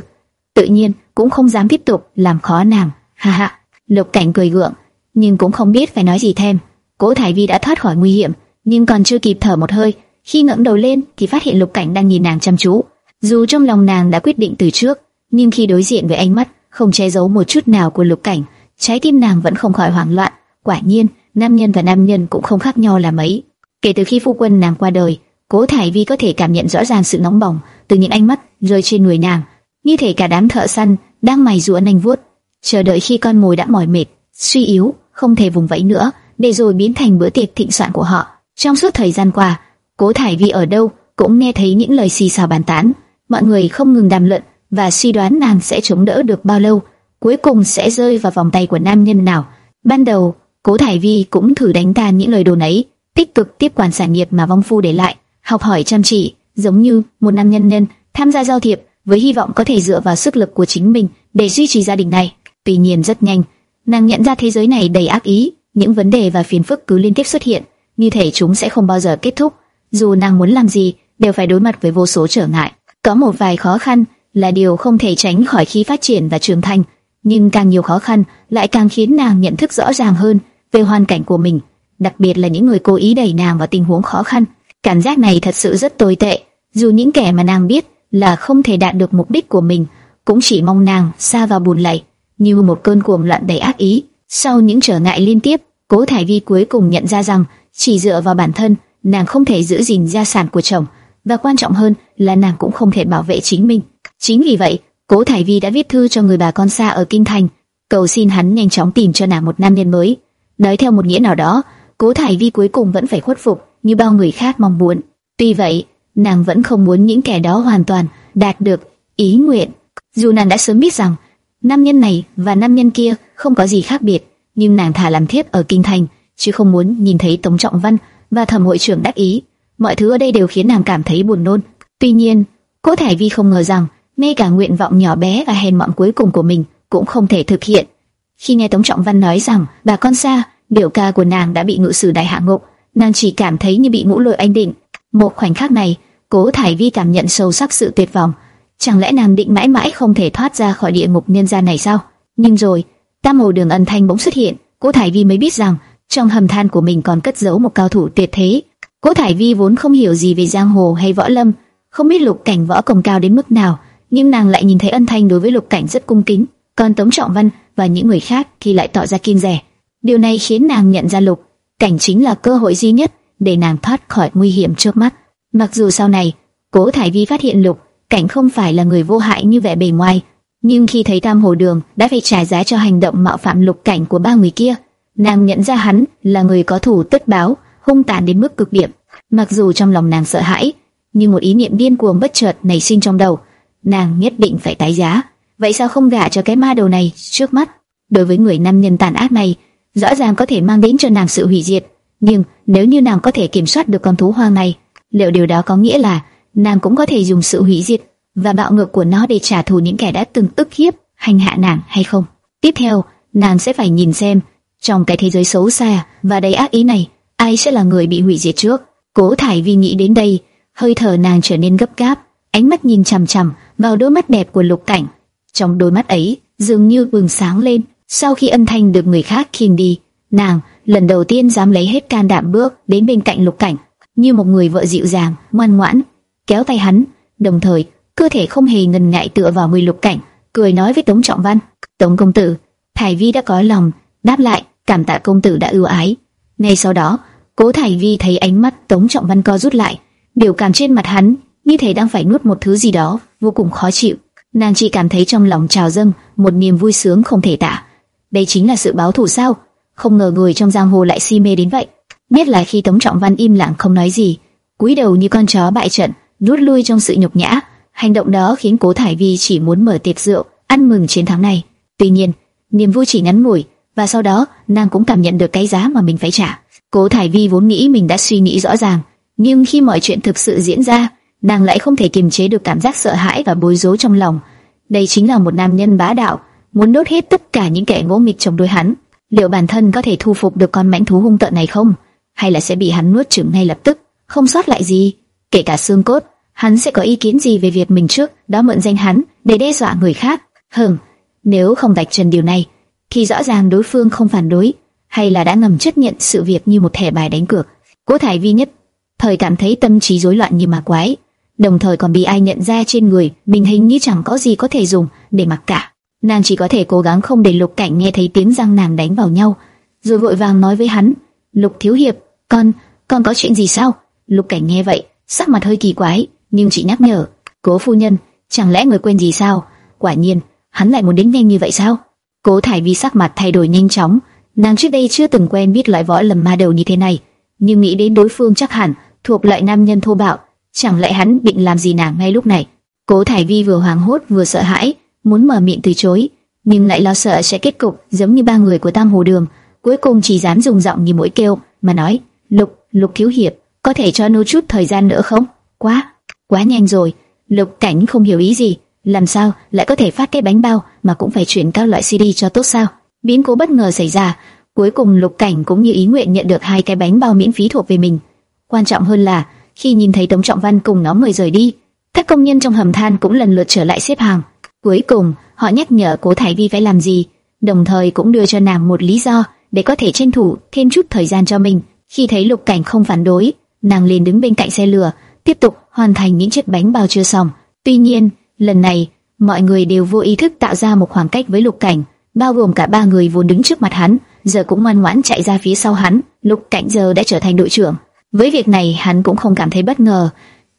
[SPEAKER 1] tự nhiên cũng không dám tiếp tục làm khó nàng. Ha ha, Lục Cảnh cười gượng, nhưng cũng không biết phải nói gì thêm. Cố Thải Vi đã thoát khỏi nguy hiểm, nhưng còn chưa kịp thở một hơi, khi ngẩng đầu lên thì phát hiện Lục Cảnh đang nhìn nàng chăm chú. Dù trong lòng nàng đã quyết định từ trước, nhưng khi đối diện với ánh mắt không che giấu một chút nào của Lục Cảnh, trái tim nàng vẫn không khỏi hoảng loạn. Quả nhiên, nam nhân và nam nhân cũng không khác nhau là mấy. Kể từ khi phu quân nàng qua đời, Cố Thải Vi có thể cảm nhận rõ ràng sự nóng bỏng từ những ánh mắt rơi trên người nàng, như thể cả đám thợ săn đang mài rũa nanh vuốt, chờ đợi khi con mồi đã mỏi mệt, suy yếu, không thể vùng vẫy nữa, để rồi biến thành bữa tiệc thịnh soạn của họ. Trong suốt thời gian qua, Cố Thải Vi ở đâu cũng nghe thấy những lời xì xào bàn tán, mọi người không ngừng đàm luận và suy đoán nàng sẽ chống đỡ được bao lâu, cuối cùng sẽ rơi vào vòng tay của nam nhân nào. Ban đầu, Cố Thải Vi cũng thử đánh tan những lời đồn ấy, tích cực tiếp quản sản nghiệp mà vong phu để lại, học hỏi chăm chỉ, giống như một nam nhân nên tham gia giao thiệp với hy vọng có thể dựa vào sức lực của chính mình để duy trì gia đình này. Tuy nhiên rất nhanh, nàng nhận ra thế giới này đầy ác ý, những vấn đề và phiền phức cứ liên tiếp xuất hiện, như thể chúng sẽ không bao giờ kết thúc. Dù nàng muốn làm gì, đều phải đối mặt với vô số trở ngại. Có một vài khó khăn là điều không thể tránh khỏi khi phát triển và trưởng thành, nhưng càng nhiều khó khăn lại càng khiến nàng nhận thức rõ ràng hơn về hoàn cảnh của mình, đặc biệt là những người cố ý đẩy nàng vào tình huống khó khăn. Cảm giác này thật sự rất tồi tệ, dù những kẻ mà nàng biết là không thể đạt được mục đích của mình, cũng chỉ mong nàng xa vào bùn lầy, như một cơn cuồng loạn đầy ác ý. Sau những trở ngại liên tiếp, Cố Thải Vi cuối cùng nhận ra rằng chỉ dựa vào bản thân, nàng không thể giữ gìn gia sản của chồng, và quan trọng hơn là nàng cũng không thể bảo vệ chính mình. Chính vì vậy, Cố Thải Vi đã viết thư cho người bà con xa ở kinh thành, cầu xin hắn nhanh chóng tìm cho nàng một nam nhân mới. Nói theo một nghĩa nào đó, Cố Thải Vi cuối cùng vẫn phải khuất phục như bao người khác mong muốn. Tuy vậy, nàng vẫn không muốn những kẻ đó hoàn toàn đạt được ý nguyện. Dù nàng đã sớm biết rằng nam nhân này và nam nhân kia không có gì khác biệt, nhưng nàng thả làm thiếp ở kinh thành, chứ không muốn nhìn thấy Tống Trọng Văn và thẩm hội trưởng đắc ý. Mọi thứ ở đây đều khiến nàng cảm thấy buồn nôn. Tuy nhiên, Cố Thải Vi không ngờ rằng ngay cả nguyện vọng nhỏ bé và hèn mọn cuối cùng của mình cũng không thể thực hiện. Khi nghe Tống Trọng Văn nói rằng bà con xa, biểu ca của nàng đã bị ngự sử đại hạ ngục, nàng chỉ cảm thấy như bị ngũ lôi anh định. Một khoảnh khắc này, Cố Thải Vi cảm nhận sâu sắc sự tuyệt vọng. Chẳng lẽ nàng định mãi mãi không thể thoát ra khỏi địa ngục nhân gian này sao? Nhưng rồi, Tam Hồ Đường Ân Thanh bỗng xuất hiện, Cố Thải Vi mới biết rằng trong hầm than của mình còn cất giấu một cao thủ tuyệt thế. Cố Thải Vi vốn không hiểu gì về giang hồ hay võ lâm, không biết lục cảnh võ công cao đến mức nào, nhưng nàng lại nhìn thấy Ân Thanh đối với lục cảnh rất cung kính, còn Tống Trọng Văn và những người khác thì lại tỏ ra kiên rẻ. Điều này khiến nàng nhận ra lục cảnh chính là cơ hội duy nhất để nàng thoát khỏi nguy hiểm trước mắt. Mặc dù sau này, Cố Thải Vi phát hiện Lục Cảnh không phải là người vô hại như vẻ bề ngoài, nhưng khi thấy Tam Hồ Đường đã phải trả giá cho hành động mạo phạm Lục Cảnh của ba người kia, nàng nhận ra hắn là người có thủ tất báo, hung tàn đến mức cực điểm. Mặc dù trong lòng nàng sợ hãi, nhưng một ý niệm điên cuồng bất chợt nảy sinh trong đầu, nàng nhất định phải tái giá. Vậy sao không gả cho cái ma đầu này trước mắt? Đối với người nam nhân tàn ác này, rõ ràng có thể mang đến cho nàng sự hủy diệt, nhưng nếu như nàng có thể kiểm soát được con thú hoang này, liệu điều đó có nghĩa là nàng cũng có thể dùng sự hủy diệt và bạo ngược của nó để trả thù những kẻ đã từng ức hiếp, hành hạ nàng hay không? Tiếp theo, nàng sẽ phải nhìn xem trong cái thế giới xấu xa và đầy ác ý này, ai sẽ là người bị hủy diệt trước. Cố Thải Vi nghĩ đến đây, hơi thở nàng trở nên gấp gáp, ánh mắt nhìn chằm chằm vào đôi mắt đẹp của Lục Cảnh. Trong đôi mắt ấy, dường như bừng sáng lên. Sau khi ân thanh được người khác khiêng đi, nàng lần đầu tiên dám lấy hết can đảm bước đến bên cạnh Lục Cảnh, như một người vợ dịu dàng, ngoan ngoãn, kéo tay hắn, đồng thời cơ thể không hề ngần ngại tựa vào người Lục Cảnh, cười nói với Tống Trọng Văn: "Tống công tử, Thải Vi đã có lòng đáp lại, cảm tạ công tử đã ưu ái." Ngay sau đó, Cố Thải Vi thấy ánh mắt Tống Trọng Văn co rút lại, biểu cảm trên mặt hắn như thể đang phải nuốt một thứ gì đó vô cùng khó chịu. Nàng chỉ cảm thấy trong lòng trào dâng một niềm vui sướng không thể tả. Đây chính là sự báo thù sao? Không ngờ người trong giang hồ lại si mê đến vậy. Nhất là khi Tống Trọng Văn im lặng không nói gì, cúi đầu như con chó bại trận, rút lui trong sự nhục nhã. Hành động đó khiến Cố Thải Vi chỉ muốn mở tiệc rượu, ăn mừng chiến thắng này. Tuy nhiên, niềm vui chỉ ngắn ngủi, và sau đó nàng cũng cảm nhận được cái giá mà mình phải trả. Cố Thải Vi vốn nghĩ mình đã suy nghĩ rõ ràng, nhưng khi mọi chuyện thực sự diễn ra, nàng lại không thể kiềm chế được cảm giác sợ hãi và bối rối trong lòng. Đây chính là một nam nhân bá đạo, muốn đốt hết tất cả những kẻ ngỗ nghịch trong đôi hắn. Liệu bản thân có thể thu phục được con mãnh thú hung tợn này không? Hay là sẽ bị hắn nuốt chửng ngay lập tức, không sót lại gì? Kể cả xương cốt, hắn sẽ có ý kiến gì về việc mình trước đó mượn danh hắn để đe dọa người khác? Hừm, nếu không vạch trần điều này, thì rõ ràng đối phương không phản đối, hay là đã ngầm chấp nhận sự việc như một thẻ bài đánh cược. Cố Thải Vi nhất thời cảm thấy tâm trí rối loạn như ma quái, đồng thời còn bị ai nhận ra trên người mình hình như chẳng có gì có thể dùng để mặc cả. Nàng chỉ có thể cố gắng không để Lục Cảnh nghe thấy tiếng răng nàng đánh vào nhau, rồi vội vàng nói với hắn: "Lục thiếu hiệp, con, con có chuyện gì sao?" Lục Cảnh nghe vậy, sắc mặt hơi kỳ quái, nhưng chỉ nhắc nhở: "Cố phu nhân, chẳng lẽ người quên gì sao?" Quả nhiên, hắn lại muốn đến nhanh như vậy sao? Cố Thải Vi sắc mặt thay đổi nhanh chóng, nàng trước đây chưa từng quen biết loại võ lầm ma đầu như thế này, nhưng nghĩ đến đối phương chắc hẳn thuộc loại nam nhân thô bạo, chẳng lẽ hắn định làm gì nàng ngay lúc này? Cố Thải Vi vừa hoảng hốt vừa sợ hãi, muốn mở miệng từ chối, nhưng lại lo sợ sẽ kết cục giống như ba người của Tam Hồ Đường, cuối cùng chỉ dám dùng giọng như mũi kêu mà nói: "Lục, Lục thiếu hiệp, có thể cho nô chút thời gian nữa không?" Quá, quá nhanh rồi. Lục Cảnh không hiểu ý gì, làm sao lại có thể phát cái bánh bao mà cũng phải chuyển các loại CD cho tốt sao? Biến cố bất ngờ xảy ra, cuối cùng Lục Cảnh cũng như ý nguyện nhận được hai cái bánh bao miễn phí thuộc về mình. Quan trọng hơn là khi nhìn thấy Tống Trọng Văn cùng nhóm người rời đi, các công nhân trong hầm than cũng lần lượt trở lại xếp hàng. Cuối cùng, họ nhắc nhở Cố thái Vi phải làm gì, đồng thời cũng đưa cho nàng một lý do để có thể tranh thủ thêm chút thời gian cho mình. Khi thấy Lục Cảnh không phản đối, nàng liền đứng bên cạnh xe lửa, tiếp tục hoàn thành những chiếc bánh bao chưa xong. Tuy nhiên, lần này, mọi người đều vô ý thức tạo ra một khoảng cách với Lục Cảnh, bao gồm cả ba người vốn đứng trước mặt hắn, giờ cũng ngoan ngoãn chạy ra phía sau hắn. Lục Cảnh giờ đã trở thành đội trưởng. Với việc này hắn cũng không cảm thấy bất ngờ.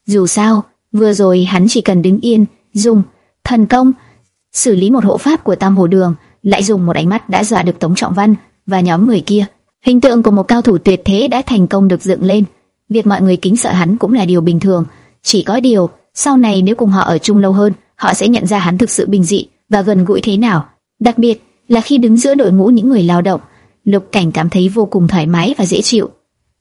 [SPEAKER 1] Dù sao, vừa rồi hắn chỉ cần đứng yên, dùng thần công xử lý một hộ pháp của Tam Hồ Đường, lại dùng một ánh mắt đã dọa được Tống Trọng Văn và nhóm người kia. Hình tượng của một cao thủ tuyệt thế đã thành công được dựng lên. Việc mọi người kính sợ hắn cũng là điều bình thường. Chỉ có điều, sau này nếu cùng họ ở chung lâu hơn, họ sẽ nhận ra hắn thực sự bình dị và gần gũi thế nào. Đặc biệt là khi đứng giữa đội ngũ những người lao động, Lục Cảnh cảm thấy vô cùng thoải mái và dễ chịu.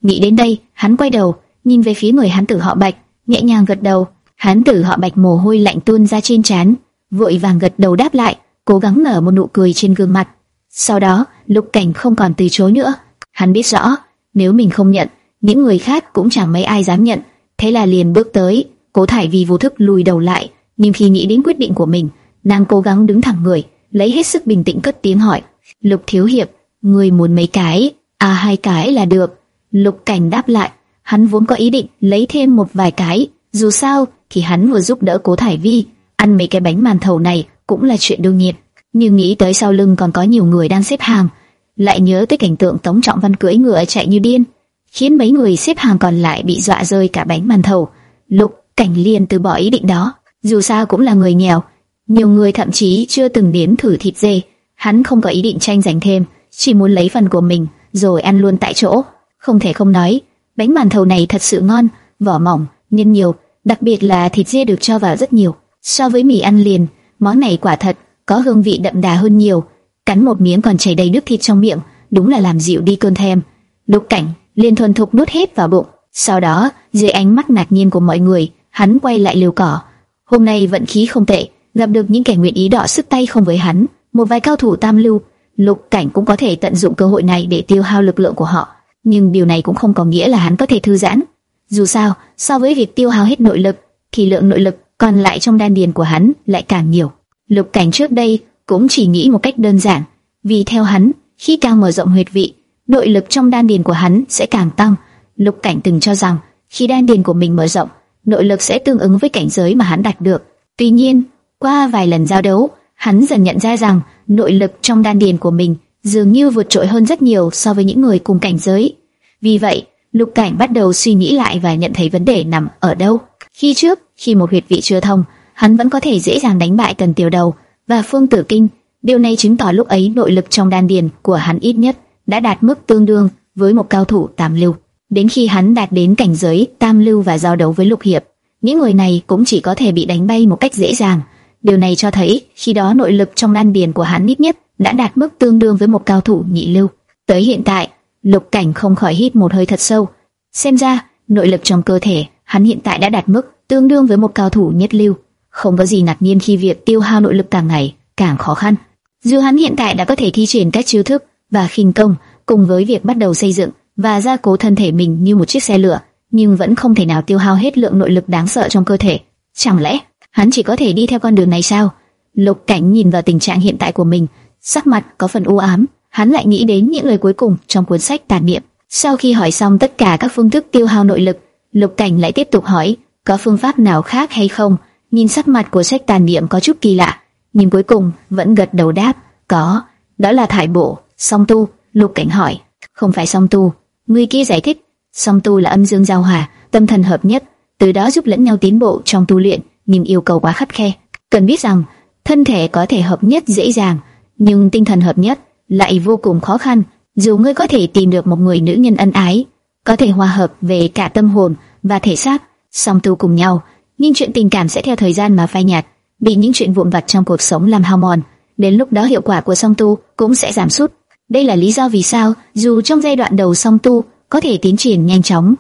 [SPEAKER 1] Nghĩ đến đây, hắn quay đầu, nhìn về phía người hắn tử họ Bạch, nhẹ nhàng gật đầu. Hắn tử họ Bạch mồ hôi lạnh tuôn ra trên trán, vội vàng gật đầu đáp lại, cố gắng nở một nụ cười trên gương mặt. Sau đó, Lục Cảnh không còn từ chối nữa. Hắn biết rõ, nếu mình không nhận, những người khác cũng chẳng mấy ai dám nhận. Thế là liền bước tới, Cố Thải vì vô thức lùi đầu lại, nhưng khi nghĩ đến quyết định của mình, nàng cố gắng đứng thẳng người, lấy hết sức bình tĩnh cất tiếng hỏi: "Lục thiếu hiệp, người muốn mấy cái?" "À hai cái là được." Lục Cảnh đáp lại, hắn vốn có ý định lấy thêm một vài cái, dù sao thì hắn vừa giúp đỡ Cố Thải Vi, ăn mấy cái bánh màn thầu này cũng là chuyện đương nhiên. Nhưng nghĩ tới sau lưng còn có nhiều người đang xếp hàng, lại nhớ tới cảnh tượng Tống Trọng Văn cưỡi ngựa chạy như điên, khiến mấy người xếp hàng còn lại bị dọa rơi cả bánh màn thầu. Lục Cảnh liền từ bỏ ý định đó, dù sao cũng là người nghèo, nhiều người thậm chí chưa từng đến thử thịt dê, hắn không có ý định tranh giành thêm, chỉ muốn lấy phần của mình rồi ăn luôn tại chỗ. Không thể không nói, bánh màn thầu này thật sự ngon, vỏ mỏng, nhân nhiều, đặc biệt là thịt dê được cho vào rất nhiều. So với mì ăn liền, món này quả thật có hương vị đậm đà hơn nhiều. Cắn một miếng còn chảy đầy nước thịt trong miệng, đúng là làm dịu đi cơn thèm. Lục Cảnh liền thuần thục nuốt hết vào bụng. Sau đó, dưới ánh mắt ngạc nhiên của mọi người, hắn quay lại liều cỏ. Hôm nay vận khí không tệ, gặp được những kẻ nguyện ý đọ sức tay không với hắn, một vài cao thủ tam lưu, Lục Cảnh cũng có thể tận dụng cơ hội này để tiêu hao lực lượng của họ. Nhưng điều này cũng không có nghĩa là hắn có thể thư giãn. Dù sao, so với việc tiêu hao hết nội lực, thì lượng nội lực còn lại trong đan điền của hắn lại càng nhiều. Lục Cảnh trước đây cũng chỉ nghĩ một cách đơn giản, vì theo hắn, khi càng mở rộng huyệt vị, nội lực trong đan điền của hắn sẽ càng tăng. Lục Cảnh từng cho rằng, khi đan điền của mình mở rộng, nội lực sẽ tương ứng với cảnh giới mà hắn đạt được. Tuy nhiên, qua vài lần giao đấu, hắn dần nhận ra rằng nội lực trong đan điền của mình dường như vượt trội hơn rất nhiều so với những người cùng cảnh giới. Vì vậy, Lục Cảnh bắt đầu suy nghĩ lại và nhận thấy vấn đề nằm ở đâu. Khi trước, khi một huyệt vị chưa thông, hắn vẫn có thể dễ dàng đánh bại Tần Tiểu Đầu và Phương Tử Kinh. Điều này chứng tỏ lúc ấy nội lực trong đan điền của hắn ít nhất đã đạt mức tương đương với một cao thủ tam lưu. Đến khi hắn đạt đến cảnh giới tam lưu và giao đấu với Lục Hiệp, những người này cũng chỉ có thể bị đánh bay một cách dễ dàng. Điều này cho thấy khi đó nội lực trong đan điền của hắn ít nhất đã đạt mức tương đương với một cao thủ nhị lưu. Tới hiện tại, Lục Cảnh không khỏi hít một hơi thật sâu. Xem ra, nội lực trong cơ thể hắn hiện tại đã đạt mức tương đương với một cao thủ nhất lưu. Không có gì ngạc nhiên khi việc tiêu hao nội lực càng ngày càng khó khăn. Dù hắn hiện tại đã có thể thi triển các chiêu thức và khinh công, cùng với việc bắt đầu xây dựng và gia cố thân thể mình như một chiếc xe lửa, nhưng vẫn không thể nào tiêu hao hết lượng nội lực đáng sợ trong cơ thể. Chẳng lẽ hắn chỉ có thể đi theo con đường này sao? Lục Cảnh nhìn vào tình trạng hiện tại của mình, sắc mặt có phần u ám. Hắn lại nghĩ đến những lời cuối cùng trong cuốn sách tàn niệm. Sau khi hỏi xong tất cả các phương thức tiêu hao nội lực, Lục Cảnh lại tiếp tục hỏi, có phương pháp nào khác hay không? Nhìn sắc mặt của sách tàn niệm có chút kỳ lạ, nhưng cuối cùng vẫn gật đầu đáp, có, đó là thải bộ, song tu. Lục Cảnh hỏi, không phải song tu. Người kia giải thích, song tu là âm dương giao hòa, tâm thần hợp nhất, từ đó giúp lẫn nhau tiến bộ trong tu luyện, nhưng yêu cầu quá khắt khe. Cần biết rằng, thân thể có thể hợp nhất dễ dàng, nhưng tinh thần hợp nhất lại vô cùng khó khăn. Dù ngươi có thể tìm được một người nữ nhân ân ái, có thể hòa hợp về cả tâm hồn và thể xác, song tu cùng nhau, nhưng chuyện tình cảm sẽ theo thời gian mà phai nhạt, bị những chuyện vụn vặt trong cuộc sống làm hao mòn. Đến lúc đó hiệu quả của song tu cũng sẽ giảm sút. Đây là lý do vì sao, dù trong giai đoạn đầu song tu có thể tiến triển nhanh chóng,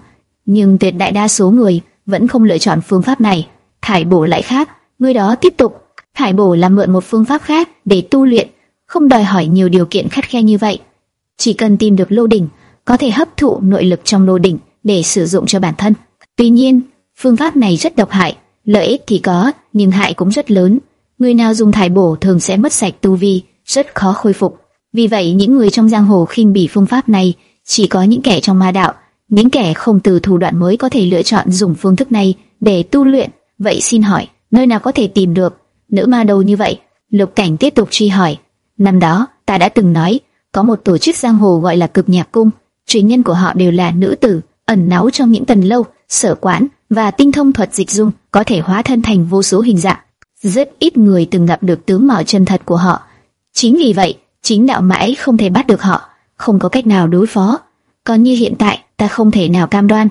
[SPEAKER 1] nhưng tuyệt đại đa số người vẫn không lựa chọn phương pháp này. Thải bổ lại khác, người đó tiếp tục. Thải bổ là mượn một phương pháp khác để tu luyện, không đòi hỏi nhiều điều kiện khắt khe như vậy. Chỉ cần tìm được lô đỉnh, có thể hấp thụ nội lực trong lô đỉnh để sử dụng cho bản thân. Tuy nhiên, phương pháp này rất độc hại, lợi ích thì có, nhưng hại cũng rất lớn. Người nào dùng thải bổ thường sẽ mất sạch tu vi, rất khó khôi phục. Vì vậy những người trong giang hồ khinh bỉ phương pháp này chỉ có những kẻ trong ma đạo, những kẻ không từ thủ đoạn mới có thể lựa chọn dùng phương thức này để tu luyện. Vậy xin hỏi, nơi nào có thể tìm được nữ ma đầu như vậy? Lục Cảnh tiếp tục truy hỏi. Năm đó, ta đã từng nói, có một tổ chức giang hồ gọi là Cực Nhạc Cung, truyền nhân của họ đều là nữ tử, ẩn náu trong những tầng lâu, sở quán và tinh thông thuật dịch dung, có thể hóa thân thành vô số hình dạng. Rất ít người từng gặp được tướng mạo chân thật của họ. Chính vì vậy, chính đạo mãi không thể bắt được họ, không có cách nào đối phó. Còn như hiện tại, ta không thể nào cam đoan.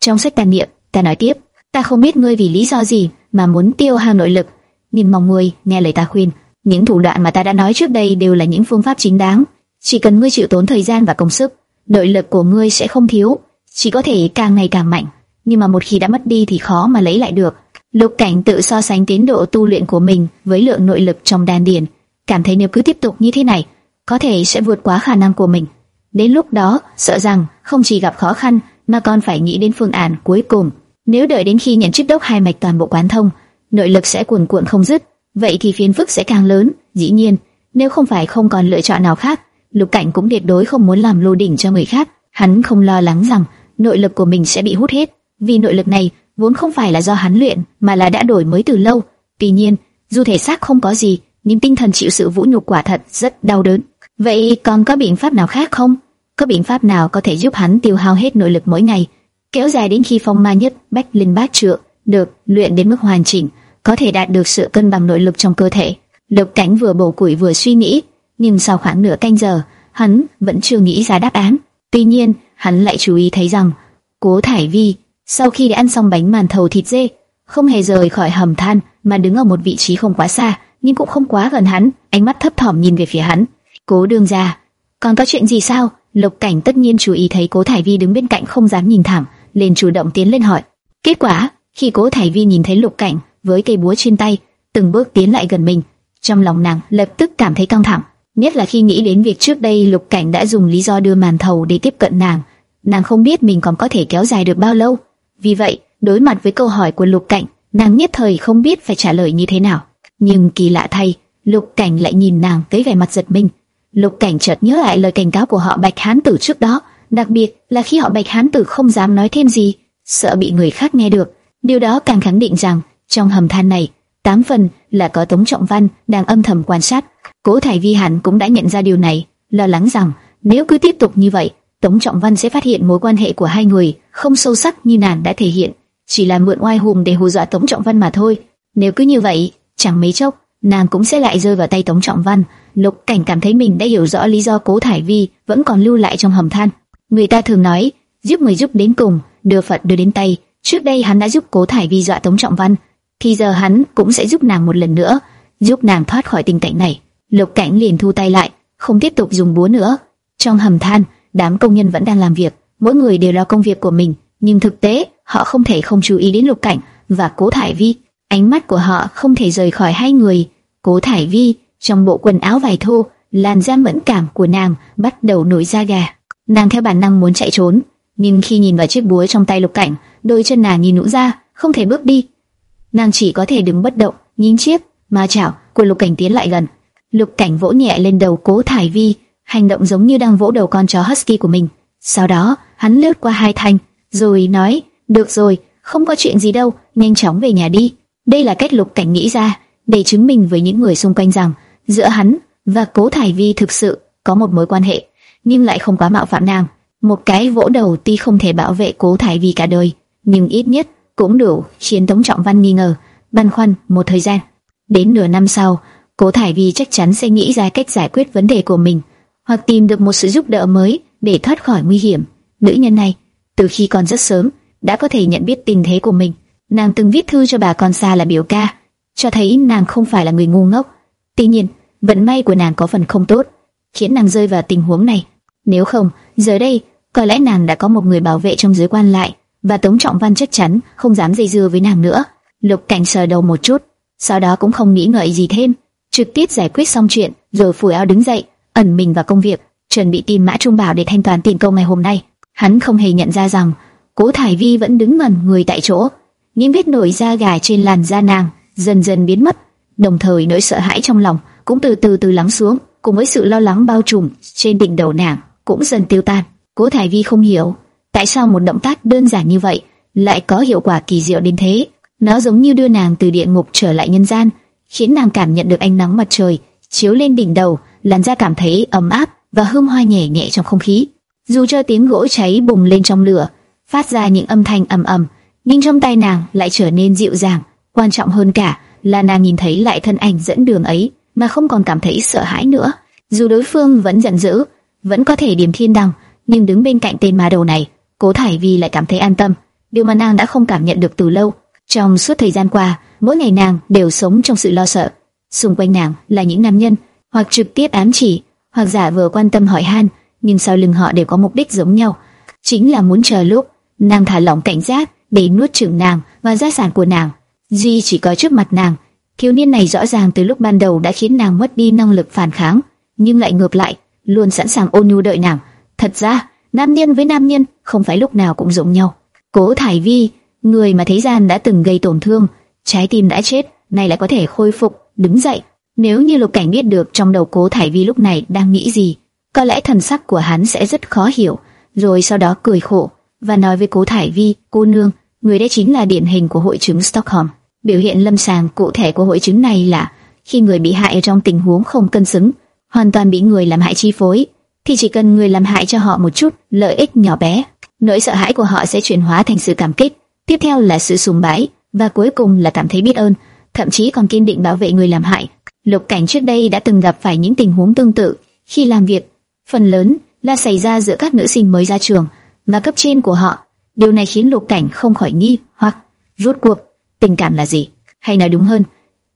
[SPEAKER 1] Trong sách tàn niệm, ta nói tiếp, ta không biết ngươi vì lý do gì mà muốn tiêu hao nội lực, nhưng mong ngươi nghe lời ta khuyên. Những thủ đoạn mà ta đã nói trước đây đều là những phương pháp chính đáng. Chỉ cần ngươi chịu tốn thời gian và công sức, nội lực của ngươi sẽ không thiếu, chỉ có thể càng ngày càng mạnh. Nhưng mà một khi đã mất đi thì khó mà lấy lại được. Lục Cảnh tự so sánh tiến độ tu luyện của mình với lượng nội lực trong đan điền, cảm thấy nếu cứ tiếp tục như thế này, có thể sẽ vượt quá khả năng của mình. Đến lúc đó, sợ rằng không chỉ gặp khó khăn mà còn phải nghĩ đến phương án cuối cùng. Nếu đợi đến khi nhận chức đốc hai mạch toàn bộ quán thông, nội lực sẽ cuồn cuộn không dứt, vậy thì phiền phức sẽ càng lớn. Dĩ nhiên, nếu không phải không còn lựa chọn nào khác, Lục Cảnh cũng tuyệt đối không muốn làm lô đỉnh cho người khác. Hắn không lo lắng rằng nội lực của mình sẽ bị hút hết, vì nội lực này vốn không phải là do hắn luyện, mà là đã đổi mới từ lâu. Tuy nhiên, dù thể xác không có gì, nhưng tinh thần chịu sự vũ nhục quả thật rất đau đớn. Vậy còn có biện pháp nào khác không? Có biện pháp nào có thể giúp hắn tiêu hao hết nội lực mỗi ngày, kéo dài đến khi phong ma nhất bách linh bát trượng được luyện đến mức hoàn chỉnh, có thể đạt được sự cân bằng nội lực trong cơ thể. Lục Cảnh vừa bổ củi vừa suy nghĩ, nhưng sau khoảng nửa canh giờ, hắn vẫn chưa nghĩ ra đáp án. Tuy nhiên, hắn lại chú ý thấy rằng, Cố Thải Vi sau khi đã ăn xong bánh màn thầu thịt dê, không hề rời khỏi hầm than mà đứng ở một vị trí không quá xa, nhưng cũng không quá gần hắn, ánh mắt thấp thỏm nhìn về phía hắn. Cố Đường gia, còn có chuyện gì sao? Lục Cảnh tất nhiên chú ý thấy Cố Thải Vi đứng bên cạnh không dám nhìn thẳng, liền chủ động tiến lên hỏi. Kết quả, khi Cố Thải Vi nhìn thấy Lục Cảnh với cây búa trên tay, từng bước tiến lại gần mình, trong lòng nàng lập tức cảm thấy căng thẳng, nhất là khi nghĩ đến việc trước đây Lục Cảnh đã dùng lý do đưa màn thầu để tiếp cận nàng, nàng không biết mình còn có thể kéo dài được bao lâu. Vì vậy, đối mặt với câu hỏi của Lục Cảnh, nàng nhất thời không biết phải trả lời như thế nào. Nhưng kỳ lạ thay, Lục Cảnh lại nhìn nàng với vẻ mặt giật mình. Lục Cảnh chợt nhớ lại lời cảnh cáo của họ Bạch Hán Tử trước đó, đặc biệt là khi họ Bạch Hán Tử không dám nói thêm gì, sợ bị người khác nghe được. Điều đó càng khẳng định rằng trong hầm than này, tám phần là có Tống Trọng Văn đang âm thầm quan sát. Cố Thải Vi hẳn cũng đã nhận ra điều này, lo lắng rằng nếu cứ tiếp tục như vậy, Tống Trọng Văn sẽ phát hiện mối quan hệ của hai người không sâu sắc như nàng đã thể hiện, chỉ là mượn oai hùng để hù dọa Tống Trọng Văn mà thôi. Nếu cứ như vậy, chẳng mấy chốc nàng cũng sẽ lại rơi vào tay Tống Trọng Văn. Lục Cảnh cảm thấy mình đã hiểu rõ lý do Cố Thải Vi vẫn còn lưu lại trong hầm than. Người ta thường nói, giúp người giúp đến cùng, đưa Phật đưa đến tay. Trước đây hắn đã giúp Cố Thải Vi dọa Tống Trọng Văn, thì giờ hắn cũng sẽ giúp nàng một lần nữa, giúp nàng thoát khỏi tình cảnh này. Lục Cảnh liền thu tay lại, không tiếp tục dùng búa nữa. Trong hầm than, đám công nhân vẫn đang làm việc, mỗi người đều lo công việc của mình, nhưng thực tế họ không thể không chú ý đến Lục Cảnh và Cố Thải Vi. Ánh mắt của họ không thể rời khỏi hai người. Cố Thải Vi trong bộ quần áo vải thô, làn da mẫn cảm của nàng bắt đầu nổi da gà. Nàng theo bản năng muốn chạy trốn, nhưng khi nhìn vào chiếc búa trong tay Lục Cảnh, đôi chân nàng nhìn nhũn ra, không thể bước đi. Nàng chỉ có thể đứng bất động, nhìn chiếc ma chảo của Lục Cảnh tiến lại gần. Lục Cảnh vỗ nhẹ lên đầu Cố Thải Vi, hành động giống như đang vỗ đầu con chó husky của mình. Sau đó, hắn lướt qua hai thanh, rồi nói: "Được rồi, không có chuyện gì đâu, nhanh chóng về nhà đi." Đây là cách Lục Cảnh nghĩ ra để chứng minh với những người xung quanh rằng giữa hắn và Cố Thải Vi thực sự có một mối quan hệ, nhưng lại không quá mạo phạm nàng. Một cái vỗ đầu tuy không thể bảo vệ Cố Thải Vi cả đời, nhưng ít nhất cũng đủ khiến Tống Trọng Văn nghi ngờ, băn khoăn một thời gian. Đến nửa năm sau, Cố Thải Vi chắc chắn sẽ nghĩ ra cách giải quyết vấn đề của mình, hoặc tìm được một sự giúp đỡ mới để thoát khỏi nguy hiểm. Nữ nhân này, từ khi còn rất sớm, đã có thể nhận biết tình thế của mình. Nàng từng viết thư cho bà con xa là biểu ca, cho thấy nàng không phải là người ngu ngốc. Tuy nhiên, vận may của nàng có phần không tốt, khiến nàng rơi vào tình huống này. Nếu không, giờ đây, có lẽ nàng đã có một người bảo vệ trong giới quan lại, và Tống Trọng Văn chắc chắn không dám dây dưa với nàng nữa. Lục Cảnh sờ đầu một chút, sau đó cũng không nghĩ ngợi gì thêm, trực tiếp giải quyết xong chuyện, rồi phủi áo đứng dậy, ẩn mình vào công việc, chuẩn bị tìm Mã Trung Bảo để thanh toán tiền công ngày hôm nay. Hắn không hề nhận ra rằng Cố Thải Vi vẫn đứng ngẩn người tại chỗ, những vết nổi da gà trên làn da nàng dần dần biến mất, đồng thời nỗi sợ hãi trong lòng cũng từ từ từ lắng xuống, cùng với sự lo lắng bao trùm trên đỉnh đầu nàng cũng dần tiêu tan. Cố Thải Vi không hiểu tại sao một động tác đơn giản như vậy lại có hiệu quả kỳ diệu đến thế? Nó giống như đưa nàng từ địa ngục trở lại nhân gian, khiến nàng cảm nhận được ánh nắng mặt trời chiếu lên đỉnh đầu, làn da cảm thấy ấm áp và hương hoa nhẹ nhẹ trong không khí. Dù cho tiếng gỗ cháy bùng lên trong lửa, phát ra những âm thanh ầm ầm, nhưng trong tay nàng lại trở nên dịu dàng. Quan trọng hơn cả là nàng nhìn thấy lại thân ảnh dẫn đường ấy mà không còn cảm thấy sợ hãi nữa. Dù đối phương vẫn giận dữ, vẫn có thể điểm thiên đằng, nhưng đứng bên cạnh tên ma đầu này, Cố Thải Vi lại cảm thấy an tâm, điều mà nàng đã không cảm nhận được từ lâu. Trong suốt thời gian qua, mỗi ngày nàng đều sống trong sự lo sợ. Xung quanh nàng là những nam nhân, hoặc trực tiếp ám chỉ, hoặc giả vờ quan tâm hỏi han, nhưng sau lưng họ đều có mục đích giống nhau, chính là muốn chờ lúc nàng thả lỏng cảnh giác để nuốt chửng nàng và gia sản của nàng. Duy chỉ có trước mặt nàng, thiếu niên này rõ ràng từ lúc ban đầu đã khiến nàng mất đi năng lực phản kháng, nhưng lại ngược lại, luôn sẵn sàng ôn nhu đợi nàng. Thật ra, nam nhân với nam nhân không phải lúc nào cũng giống nhau. Cố Thải Vi, người mà thế gian đã từng gây tổn thương, trái tim đã chết, nay lại có thể khôi phục, đứng dậy. Nếu như Lục Cảnh biết được trong đầu Cố Thải Vi lúc này đang nghĩ gì, có lẽ thần sắc của hắn sẽ rất khó hiểu, rồi sau đó cười khổ và nói với Cố Thải Vi, cô nương, người đây chính là điển hình của hội chứng Stockholm. Biểu hiện lâm sàng cụ thể của hội chứng này là khi người bị hại trong tình huống không cân xứng, hoàn toàn bị người làm hại chi phối, thì chỉ cần người làm hại cho họ một chút lợi ích nhỏ bé, nỗi sợ hãi của họ sẽ chuyển hóa thành sự cảm kích, tiếp theo là sự sùng bái và cuối cùng là cảm thấy biết ơn, thậm chí còn kiên định bảo vệ người làm hại. Lục Cảnh trước đây đã từng gặp phải những tình huống tương tự khi làm việc, phần lớn là xảy ra giữa các nữ sinh mới ra trường và cấp trên của họ. Điều này khiến Lục Cảnh không khỏi nghi hoặc rút cuộc tình cảm là gì? Hay nói đúng hơn,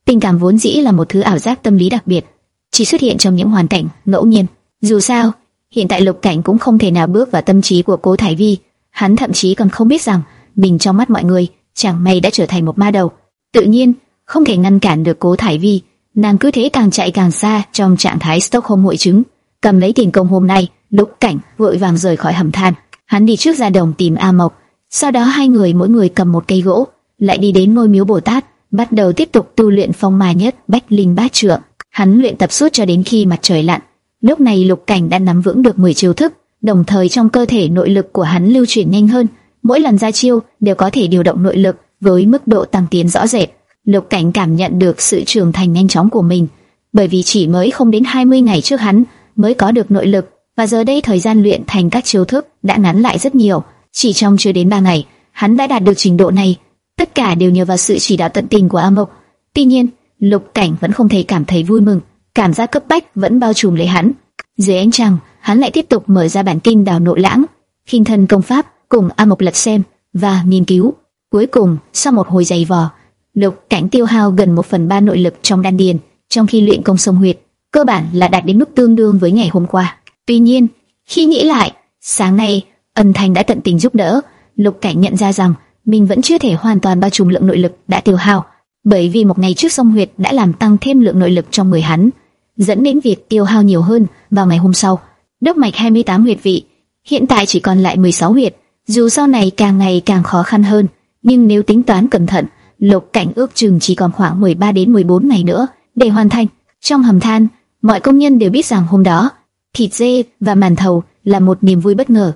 [SPEAKER 1] tình cảm vốn dĩ là một thứ ảo giác tâm lý đặc biệt, chỉ xuất hiện trong những hoàn cảnh ngẫu nhiên. Dù sao, hiện tại Lục Cảnh cũng không thể nào bước vào tâm trí của Cố Thải Vi, hắn thậm chí còn không biết rằng mình trong mắt mọi người chẳng may đã trở thành một ma đầu. Tự nhiên, không thể ngăn cản được Cố Thải Vi, nàng cứ thế càng chạy càng xa trong trạng thái Stockholm hội chứng. Cầm lấy tiền công hôm nay, Lục Cảnh vội vàng rời khỏi hầm than. Hắn đi trước ra đồng tìm A Mộc, sau đó hai người mỗi người cầm một cây gỗ, lại đi đến ngôi miếu Bồ Tát, bắt đầu tiếp tục tu luyện phong ma nhất bách linh bát trượng. Hắn luyện tập suốt cho đến khi mặt trời lặn. Lúc này Lục Cảnh đã nắm vững được 10 chiêu thức, đồng thời trong cơ thể nội lực của hắn lưu chuyển nhanh hơn, mỗi lần ra chiêu đều có thể điều động nội lực với mức độ tăng tiến rõ rệt. Lục Cảnh cảm nhận được sự trưởng thành nhanh chóng của mình, bởi vì chỉ mới không đến 20 ngày trước hắn mới có được nội lực, và giờ đây thời gian luyện thành các chiêu thức đã ngắn lại rất nhiều. Chỉ trong chưa đến 3 ngày, hắn đã đạt được trình độ này. Tất cả đều nhờ vào sự chỉ đạo tận tình của A Mộc. Tuy nhiên, Lục Cảnh vẫn không thể cảm thấy vui mừng, cảm giác cấp bách vẫn bao trùm lấy hắn. Dưới ánh trăng, hắn lại tiếp tục mở ra bản kinh đào nội lãng, khinh thân công pháp cùng A Mộc lật xem và nghiên cứu. Cuối cùng, sau một hồi dày vò, Lục Cảnh tiêu hao gần một phần ba nội lực trong đan điền, trong khi luyện công sông huyệt, cơ bản là đạt đến mức tương đương với ngày hôm qua. Tuy nhiên, khi nghĩ lại, sáng nay Ân Thành đã tận tình giúp đỡ, Lục Cảnh nhận ra rằng mình vẫn chưa thể hoàn toàn bao trùm lượng nội lực đã tiêu hao, bởi vì một ngày trước sông huyệt đã làm tăng thêm lượng nội lực trong người hắn, dẫn đến việc tiêu hao nhiều hơn vào ngày hôm sau. Đốc mạch 28 huyệt vị, hiện tại chỉ còn lại 16 huyệt, dù sau này càng ngày càng khó khăn hơn, nhưng nếu tính toán cẩn thận, Lục Cảnh ước chừng chỉ còn khoảng 13 đến 14 ngày nữa để hoàn thành. Trong hầm than, mọi công nhân đều biết rằng hôm đó, thịt dê và màn thầu là một niềm vui bất ngờ,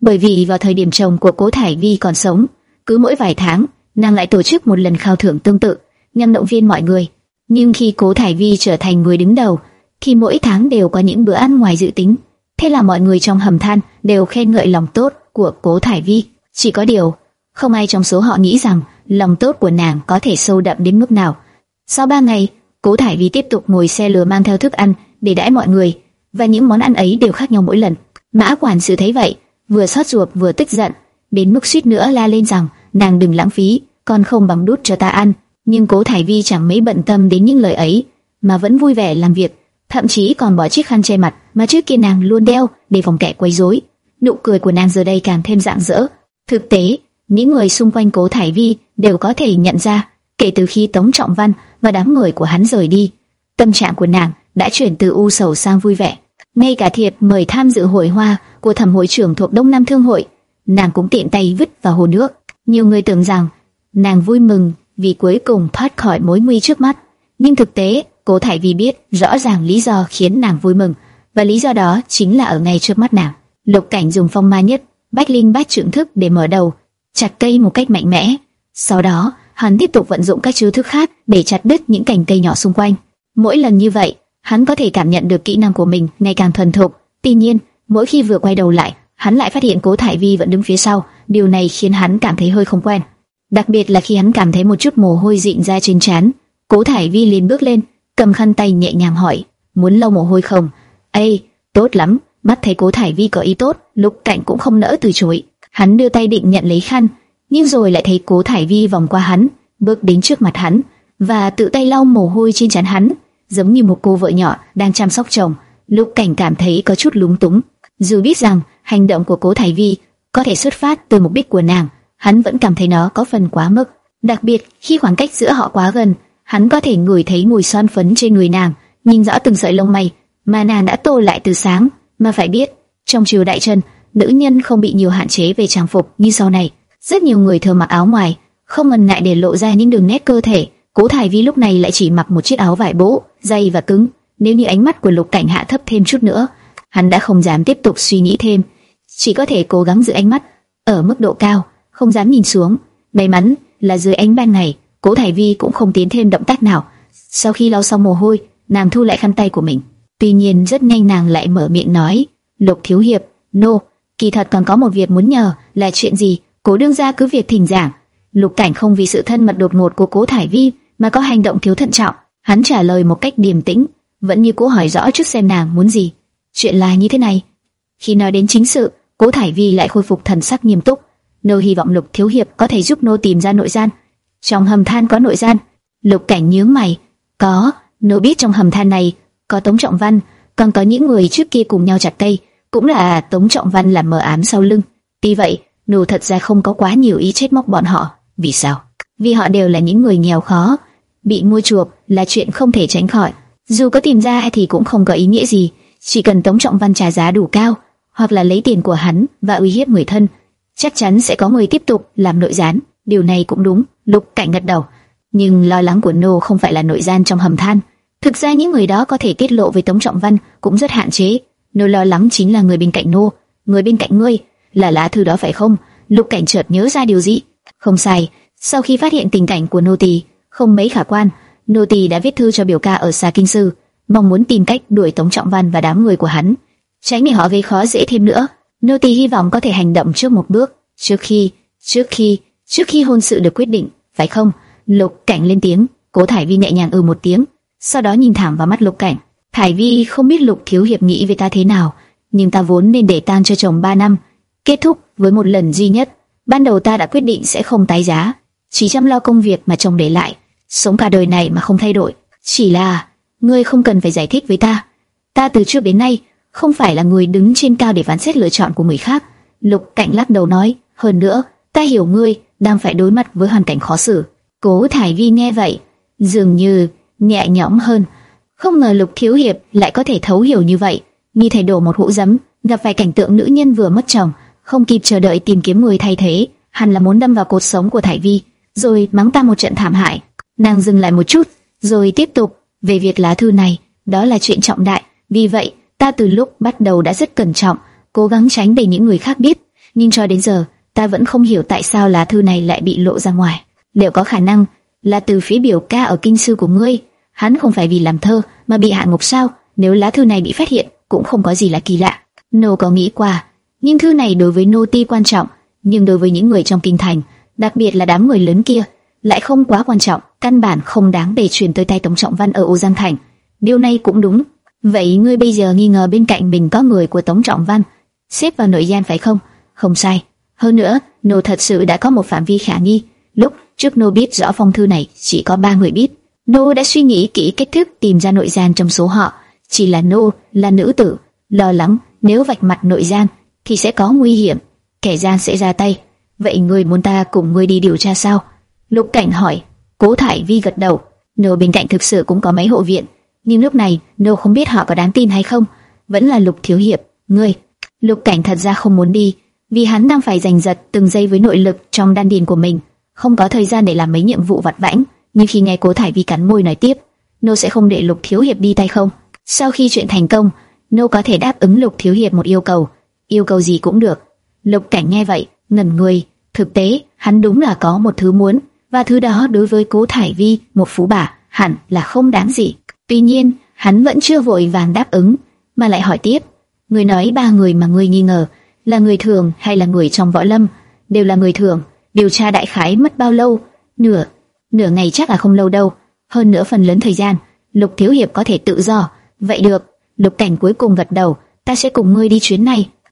[SPEAKER 1] bởi vì vào thời điểm chồng của Cố Thải Vi còn sống, cứ mỗi vài tháng, nàng lại tổ chức một lần khao thưởng tương tự, nhằm động viên mọi người. Nhưng khi Cố Thải Vi trở thành người đứng đầu, thì mỗi tháng đều có những bữa ăn ngoài dự tính. Thế là mọi người trong hầm than đều khen ngợi lòng tốt của Cố Thải Vi. Chỉ có điều, không ai trong số họ nghĩ rằng lòng tốt của nàng có thể sâu đậm đến mức nào. Sau ba ngày, Cố Thải Vi tiếp tục ngồi xe lừa mang theo thức ăn để đãi mọi người, và những món ăn ấy đều khác nhau mỗi lần. Mã quản sự thấy vậy, vừa xót ruột vừa tức giận, đến mức suýt nữa la lên rằng nàng đừng lãng phí, còn không bằng đút cho ta ăn. Nhưng Cố Thải Vi chẳng mấy bận tâm đến những lời ấy, mà vẫn vui vẻ làm việc, thậm chí còn bỏ chiếc khăn che mặt mà trước kia nàng luôn đeo để phòng kẻ quấy rối. Nụ cười của nàng giờ đây càng thêm rạng rỡ. Thực tế, những người xung quanh Cố Thải Vi đều có thể nhận ra, kể từ khi Tống Trọng Văn và đám người của hắn rời đi, tâm trạng của nàng đã chuyển từ u sầu sang vui vẻ. Ngay cả thiệp mời tham dự hội hoa của thẩm hội trưởng thuộc Đông Nam Thương hội, nàng cũng tiện tay vứt vào hồ nước. Nhiều người tưởng rằng nàng vui mừng vì cuối cùng thoát khỏi mối nguy trước mắt, nhưng thực tế, Cố Thải Vi biết rõ ràng lý do khiến nàng vui mừng, và lý do đó chính là ở ngay trước mắt nàng. Lục Cảnh dùng phong ma nhất bách linh bát trưởng thức để mở đầu, chặt cây một cách mạnh mẽ. Sau đó, hắn tiếp tục vận dụng các chiêu thức khác để chặt đứt những cành cây nhỏ xung quanh. Mỗi lần như vậy, hắn có thể cảm nhận được kỹ năng của mình ngày càng thuần thục. Tuy nhiên, mỗi khi vừa quay đầu lại, hắn lại phát hiện Cố Thải Vi vẫn đứng phía sau, điều này khiến hắn cảm thấy hơi không quen. Đặc biệt là khi hắn cảm thấy một chút mồ hôi dịn ra trên trán, Cố Thải Vi liền bước lên, cầm khăn tay nhẹ nhàng hỏi: "Muốn lau mồ hôi không?" "Ê, tốt lắm." Mắt thấy Cố Thải Vi có ý tốt, Lục Cảnh cũng không nỡ từ chối. Hắn đưa tay định nhận lấy khăn, nhưng rồi lại thấy Cố Thải Vi vòng qua hắn, bước đến trước mặt hắn và tự tay lau mồ hôi trên trán hắn, giống như một cô vợ nhỏ đang chăm sóc chồng. Lục Cảnh cảm thấy có chút lúng túng, dù biết rằng hành động của Cố Thải Vi có thể xuất phát từ mục đích của nàng, hắn vẫn cảm thấy nó có phần quá mức. Đặc biệt khi khoảng cách giữa họ quá gần, hắn có thể ngửi thấy mùi son phấn trên người nàng, nhìn rõ từng sợi lông mày mà nàng đã tô lại từ sáng. Mà phải biết, trong triều đại chân, nữ nhân không bị nhiều hạn chế về trang phục như sau này. Rất nhiều người thường mặc áo ngoài, không ngần ngại để lộ ra những đường nét cơ thể. Cố Thải Vi lúc này lại chỉ mặc một chiếc áo vải bố, dày và cứng. Nếu như ánh mắt của Lục Cảnh hạ thấp thêm chút nữa, hắn đã không dám tiếp tục suy nghĩ thêm, chỉ có thể cố gắng giữ ánh mắt ở mức độ cao, không dám nhìn xuống. May mắn là dưới ánh ban ngày, Cố Thải Vi cũng không tiến thêm động tác nào. Sau khi lau xong mồ hôi, nàng thu lại khăn tay của mình. Tuy nhiên rất nhanh nàng lại mở miệng nói, Lục thiếu hiệp, nô, no, kỳ thật còn có một việc muốn nhờ, là chuyện gì? Cố đương gia cứ việc thỉnh giảng. Lục Cảnh không vì sự thân mật đột ngột của Cố Thải Vi mà có hành động thiếu thận trọng, hắn trả lời một cách điềm tĩnh, vẫn như cố hỏi rõ trước xem nàng muốn gì. Chuyện là như thế này. Khi nói đến chính sự, Cố Thải Vi lại khôi phục thần sắc nghiêm túc. Nô hy vọng Lục thiếu hiệp có thể giúp nô tìm ra nội gian. Trong hầm than có nội gian. Lục Cảnh nhướng mày. Có, nô biết trong hầm than này có Tống Trọng Văn, còn có những người trước kia cùng nhau chặt cây, cũng là Tống Trọng Văn làm mờ ám sau lưng. Tuy vậy, nô thật ra không có quá nhiều ý chết móc bọn họ. Vì sao? Vì họ đều là những người nghèo khó, bị mua chuộc là chuyện không thể tránh khỏi. Dù có tìm ra thì cũng không có ý nghĩa gì, chỉ cần Tống Trọng Văn trả giá đủ cao, hoặc là lấy tiền của hắn và uy hiếp người thân, chắc chắn sẽ có người tiếp tục làm nội gián. Điều này cũng đúng. Lục Cảnh gật đầu, nhưng lo lắng của nô không phải là nội gian trong hầm than. Thực ra những người đó có thể tiết lộ với Tống Trọng Văn cũng rất hạn chế. Nô lo lắng chính là người bên cạnh nô, người bên cạnh ngươi, là lá thư đó phải không? Lục Cảnh chợt nhớ ra điều gì. Không sai, sau khi phát hiện tình cảnh của nô tỳ không mấy khả quan, nô tỳ đã viết thư cho biểu ca ở xa kinh sư, mong muốn tìm cách đuổi Tống Trọng Văn và đám người của hắn, tránh để họ gây khó dễ thêm nữa. Nô tỳ hy vọng có thể hành động trước một bước, trước khi, trước khi, trước khi hôn sự được quyết định, phải không? Lục Cảnh lên tiếng, Cố Thải Vi nhẹ nhàng ừ một tiếng, sau đó nhìn thẳng vào mắt Lục Cảnh. Thải Vi không biết Lục thiếu hiệp nghĩ về ta thế nào, nhưng ta vốn nên để tang cho chồng 3 năm, kết thúc với một lần duy nhất. Ban đầu ta đã quyết định sẽ không tái giá, chỉ chăm lo công việc mà chồng để lại, sống cả đời này mà không thay đổi. Chỉ là, ngươi không cần phải giải thích với ta. Ta từ trước đến nay không phải là người đứng trên cao để phán xét lựa chọn của người khác. Lục Cảnh lắc đầu nói, hơn nữa, ta hiểu ngươi đang phải đối mặt với hoàn cảnh khó xử. Cố Thải Vi nghe vậy, dường như nhẹ nhõm hơn. Không ngờ Lục Thiếu Hiệp lại có thể thấu hiểu như vậy, như thể đổ một hũ giấm, gặp phải cảnh tượng nữ nhân vừa mất chồng, không kịp chờ đợi tìm kiếm người thay thế, hẳn là muốn đâm vào cột sống của Thải Vi, rồi mắng ta một trận thảm hại. Nàng dừng lại một chút, rồi tiếp tục, về việc lá thư này, đó là chuyện trọng đại, vì vậy, ta từ lúc bắt đầu đã rất cẩn trọng, cố gắng tránh để những người khác biết, nhưng cho đến giờ, ta vẫn không hiểu tại sao lá thư này lại bị lộ ra ngoài. Liệu có khả năng là từ phía biểu ca ở kinh sư của ngươi? Hắn không phải vì làm thơ mà bị hạ ngục sao? Nếu lá thư này bị phát hiện, cũng không có gì là kỳ lạ. Nô có nghĩ qua, nhưng thư này đối với nô ti quan trọng, nhưng đối với những người trong kinh thành, đặc biệt là đám người lớn kia, lại không quá quan trọng, căn bản không đáng để truyền tới tay Tống Trọng Văn ở Ô Giang Thành. Điều này cũng đúng. Vậy ngươi bây giờ nghi ngờ bên cạnh mình có người của Tống Trọng Văn, xếp vào nội gian phải không? Không sai. Hơn nữa, nô thật sự đã có một phạm vi khả nghi. Lúc trước nô biết rõ phong thư này chỉ có ba người biết. Nô đã suy nghĩ kỹ cách thức tìm ra nội gian trong số họ. Chỉ là nô là nữ tử, lo lắng nếu vạch mặt nội gian thì sẽ có nguy hiểm, kẻ gian sẽ ra tay. Vậy ngươi muốn ta cùng ngươi đi điều tra sao? Lục Cảnh hỏi. Cố Thải Vi gật đầu. Nô bên cạnh thực sự cũng có mấy hộ viện, nhưng lúc này nô không biết họ có đáng tin hay không. Vẫn là Lục Thiếu Hiệp, ngươi. Lục Cảnh thật ra không muốn đi, vì hắn đang phải giành giật từng giây với nội lực trong đan điền của mình, không có thời gian để làm mấy nhiệm vụ vặt vãnh. Nhưng khi nghe Cố Thải Vi cắn môi nói tiếp, nô sẽ không để Lục Thiếu Hiệp đi tay không. Sau khi chuyện thành công, nô có thể đáp ứng Lục Thiếu Hiệp một yêu cầu, yêu cầu gì cũng được. Lục Cảnh nghe vậy, ngẩn người. Thực tế, hắn đúng là có một thứ muốn, và thứ đó đối với Cố Thải Vi, một phú bà, hẳn là không đáng gì. Tuy nhiên, hắn vẫn chưa vội vàng đáp ứng, mà lại hỏi tiếp: người nói ba người mà người nghi ngờ là người thường hay là người trong võ lâm? Đều là người thường. Điều tra đại khái mất bao lâu? Nửa, nửa ngày chắc là không lâu đâu. Hơn nữa phần lớn thời gian, Lục Thiếu Hiệp có thể tự do. Vậy được, Lục Cảnh cuối cùng gật đầu, ta sẽ cùng ngươi đi chuyến này.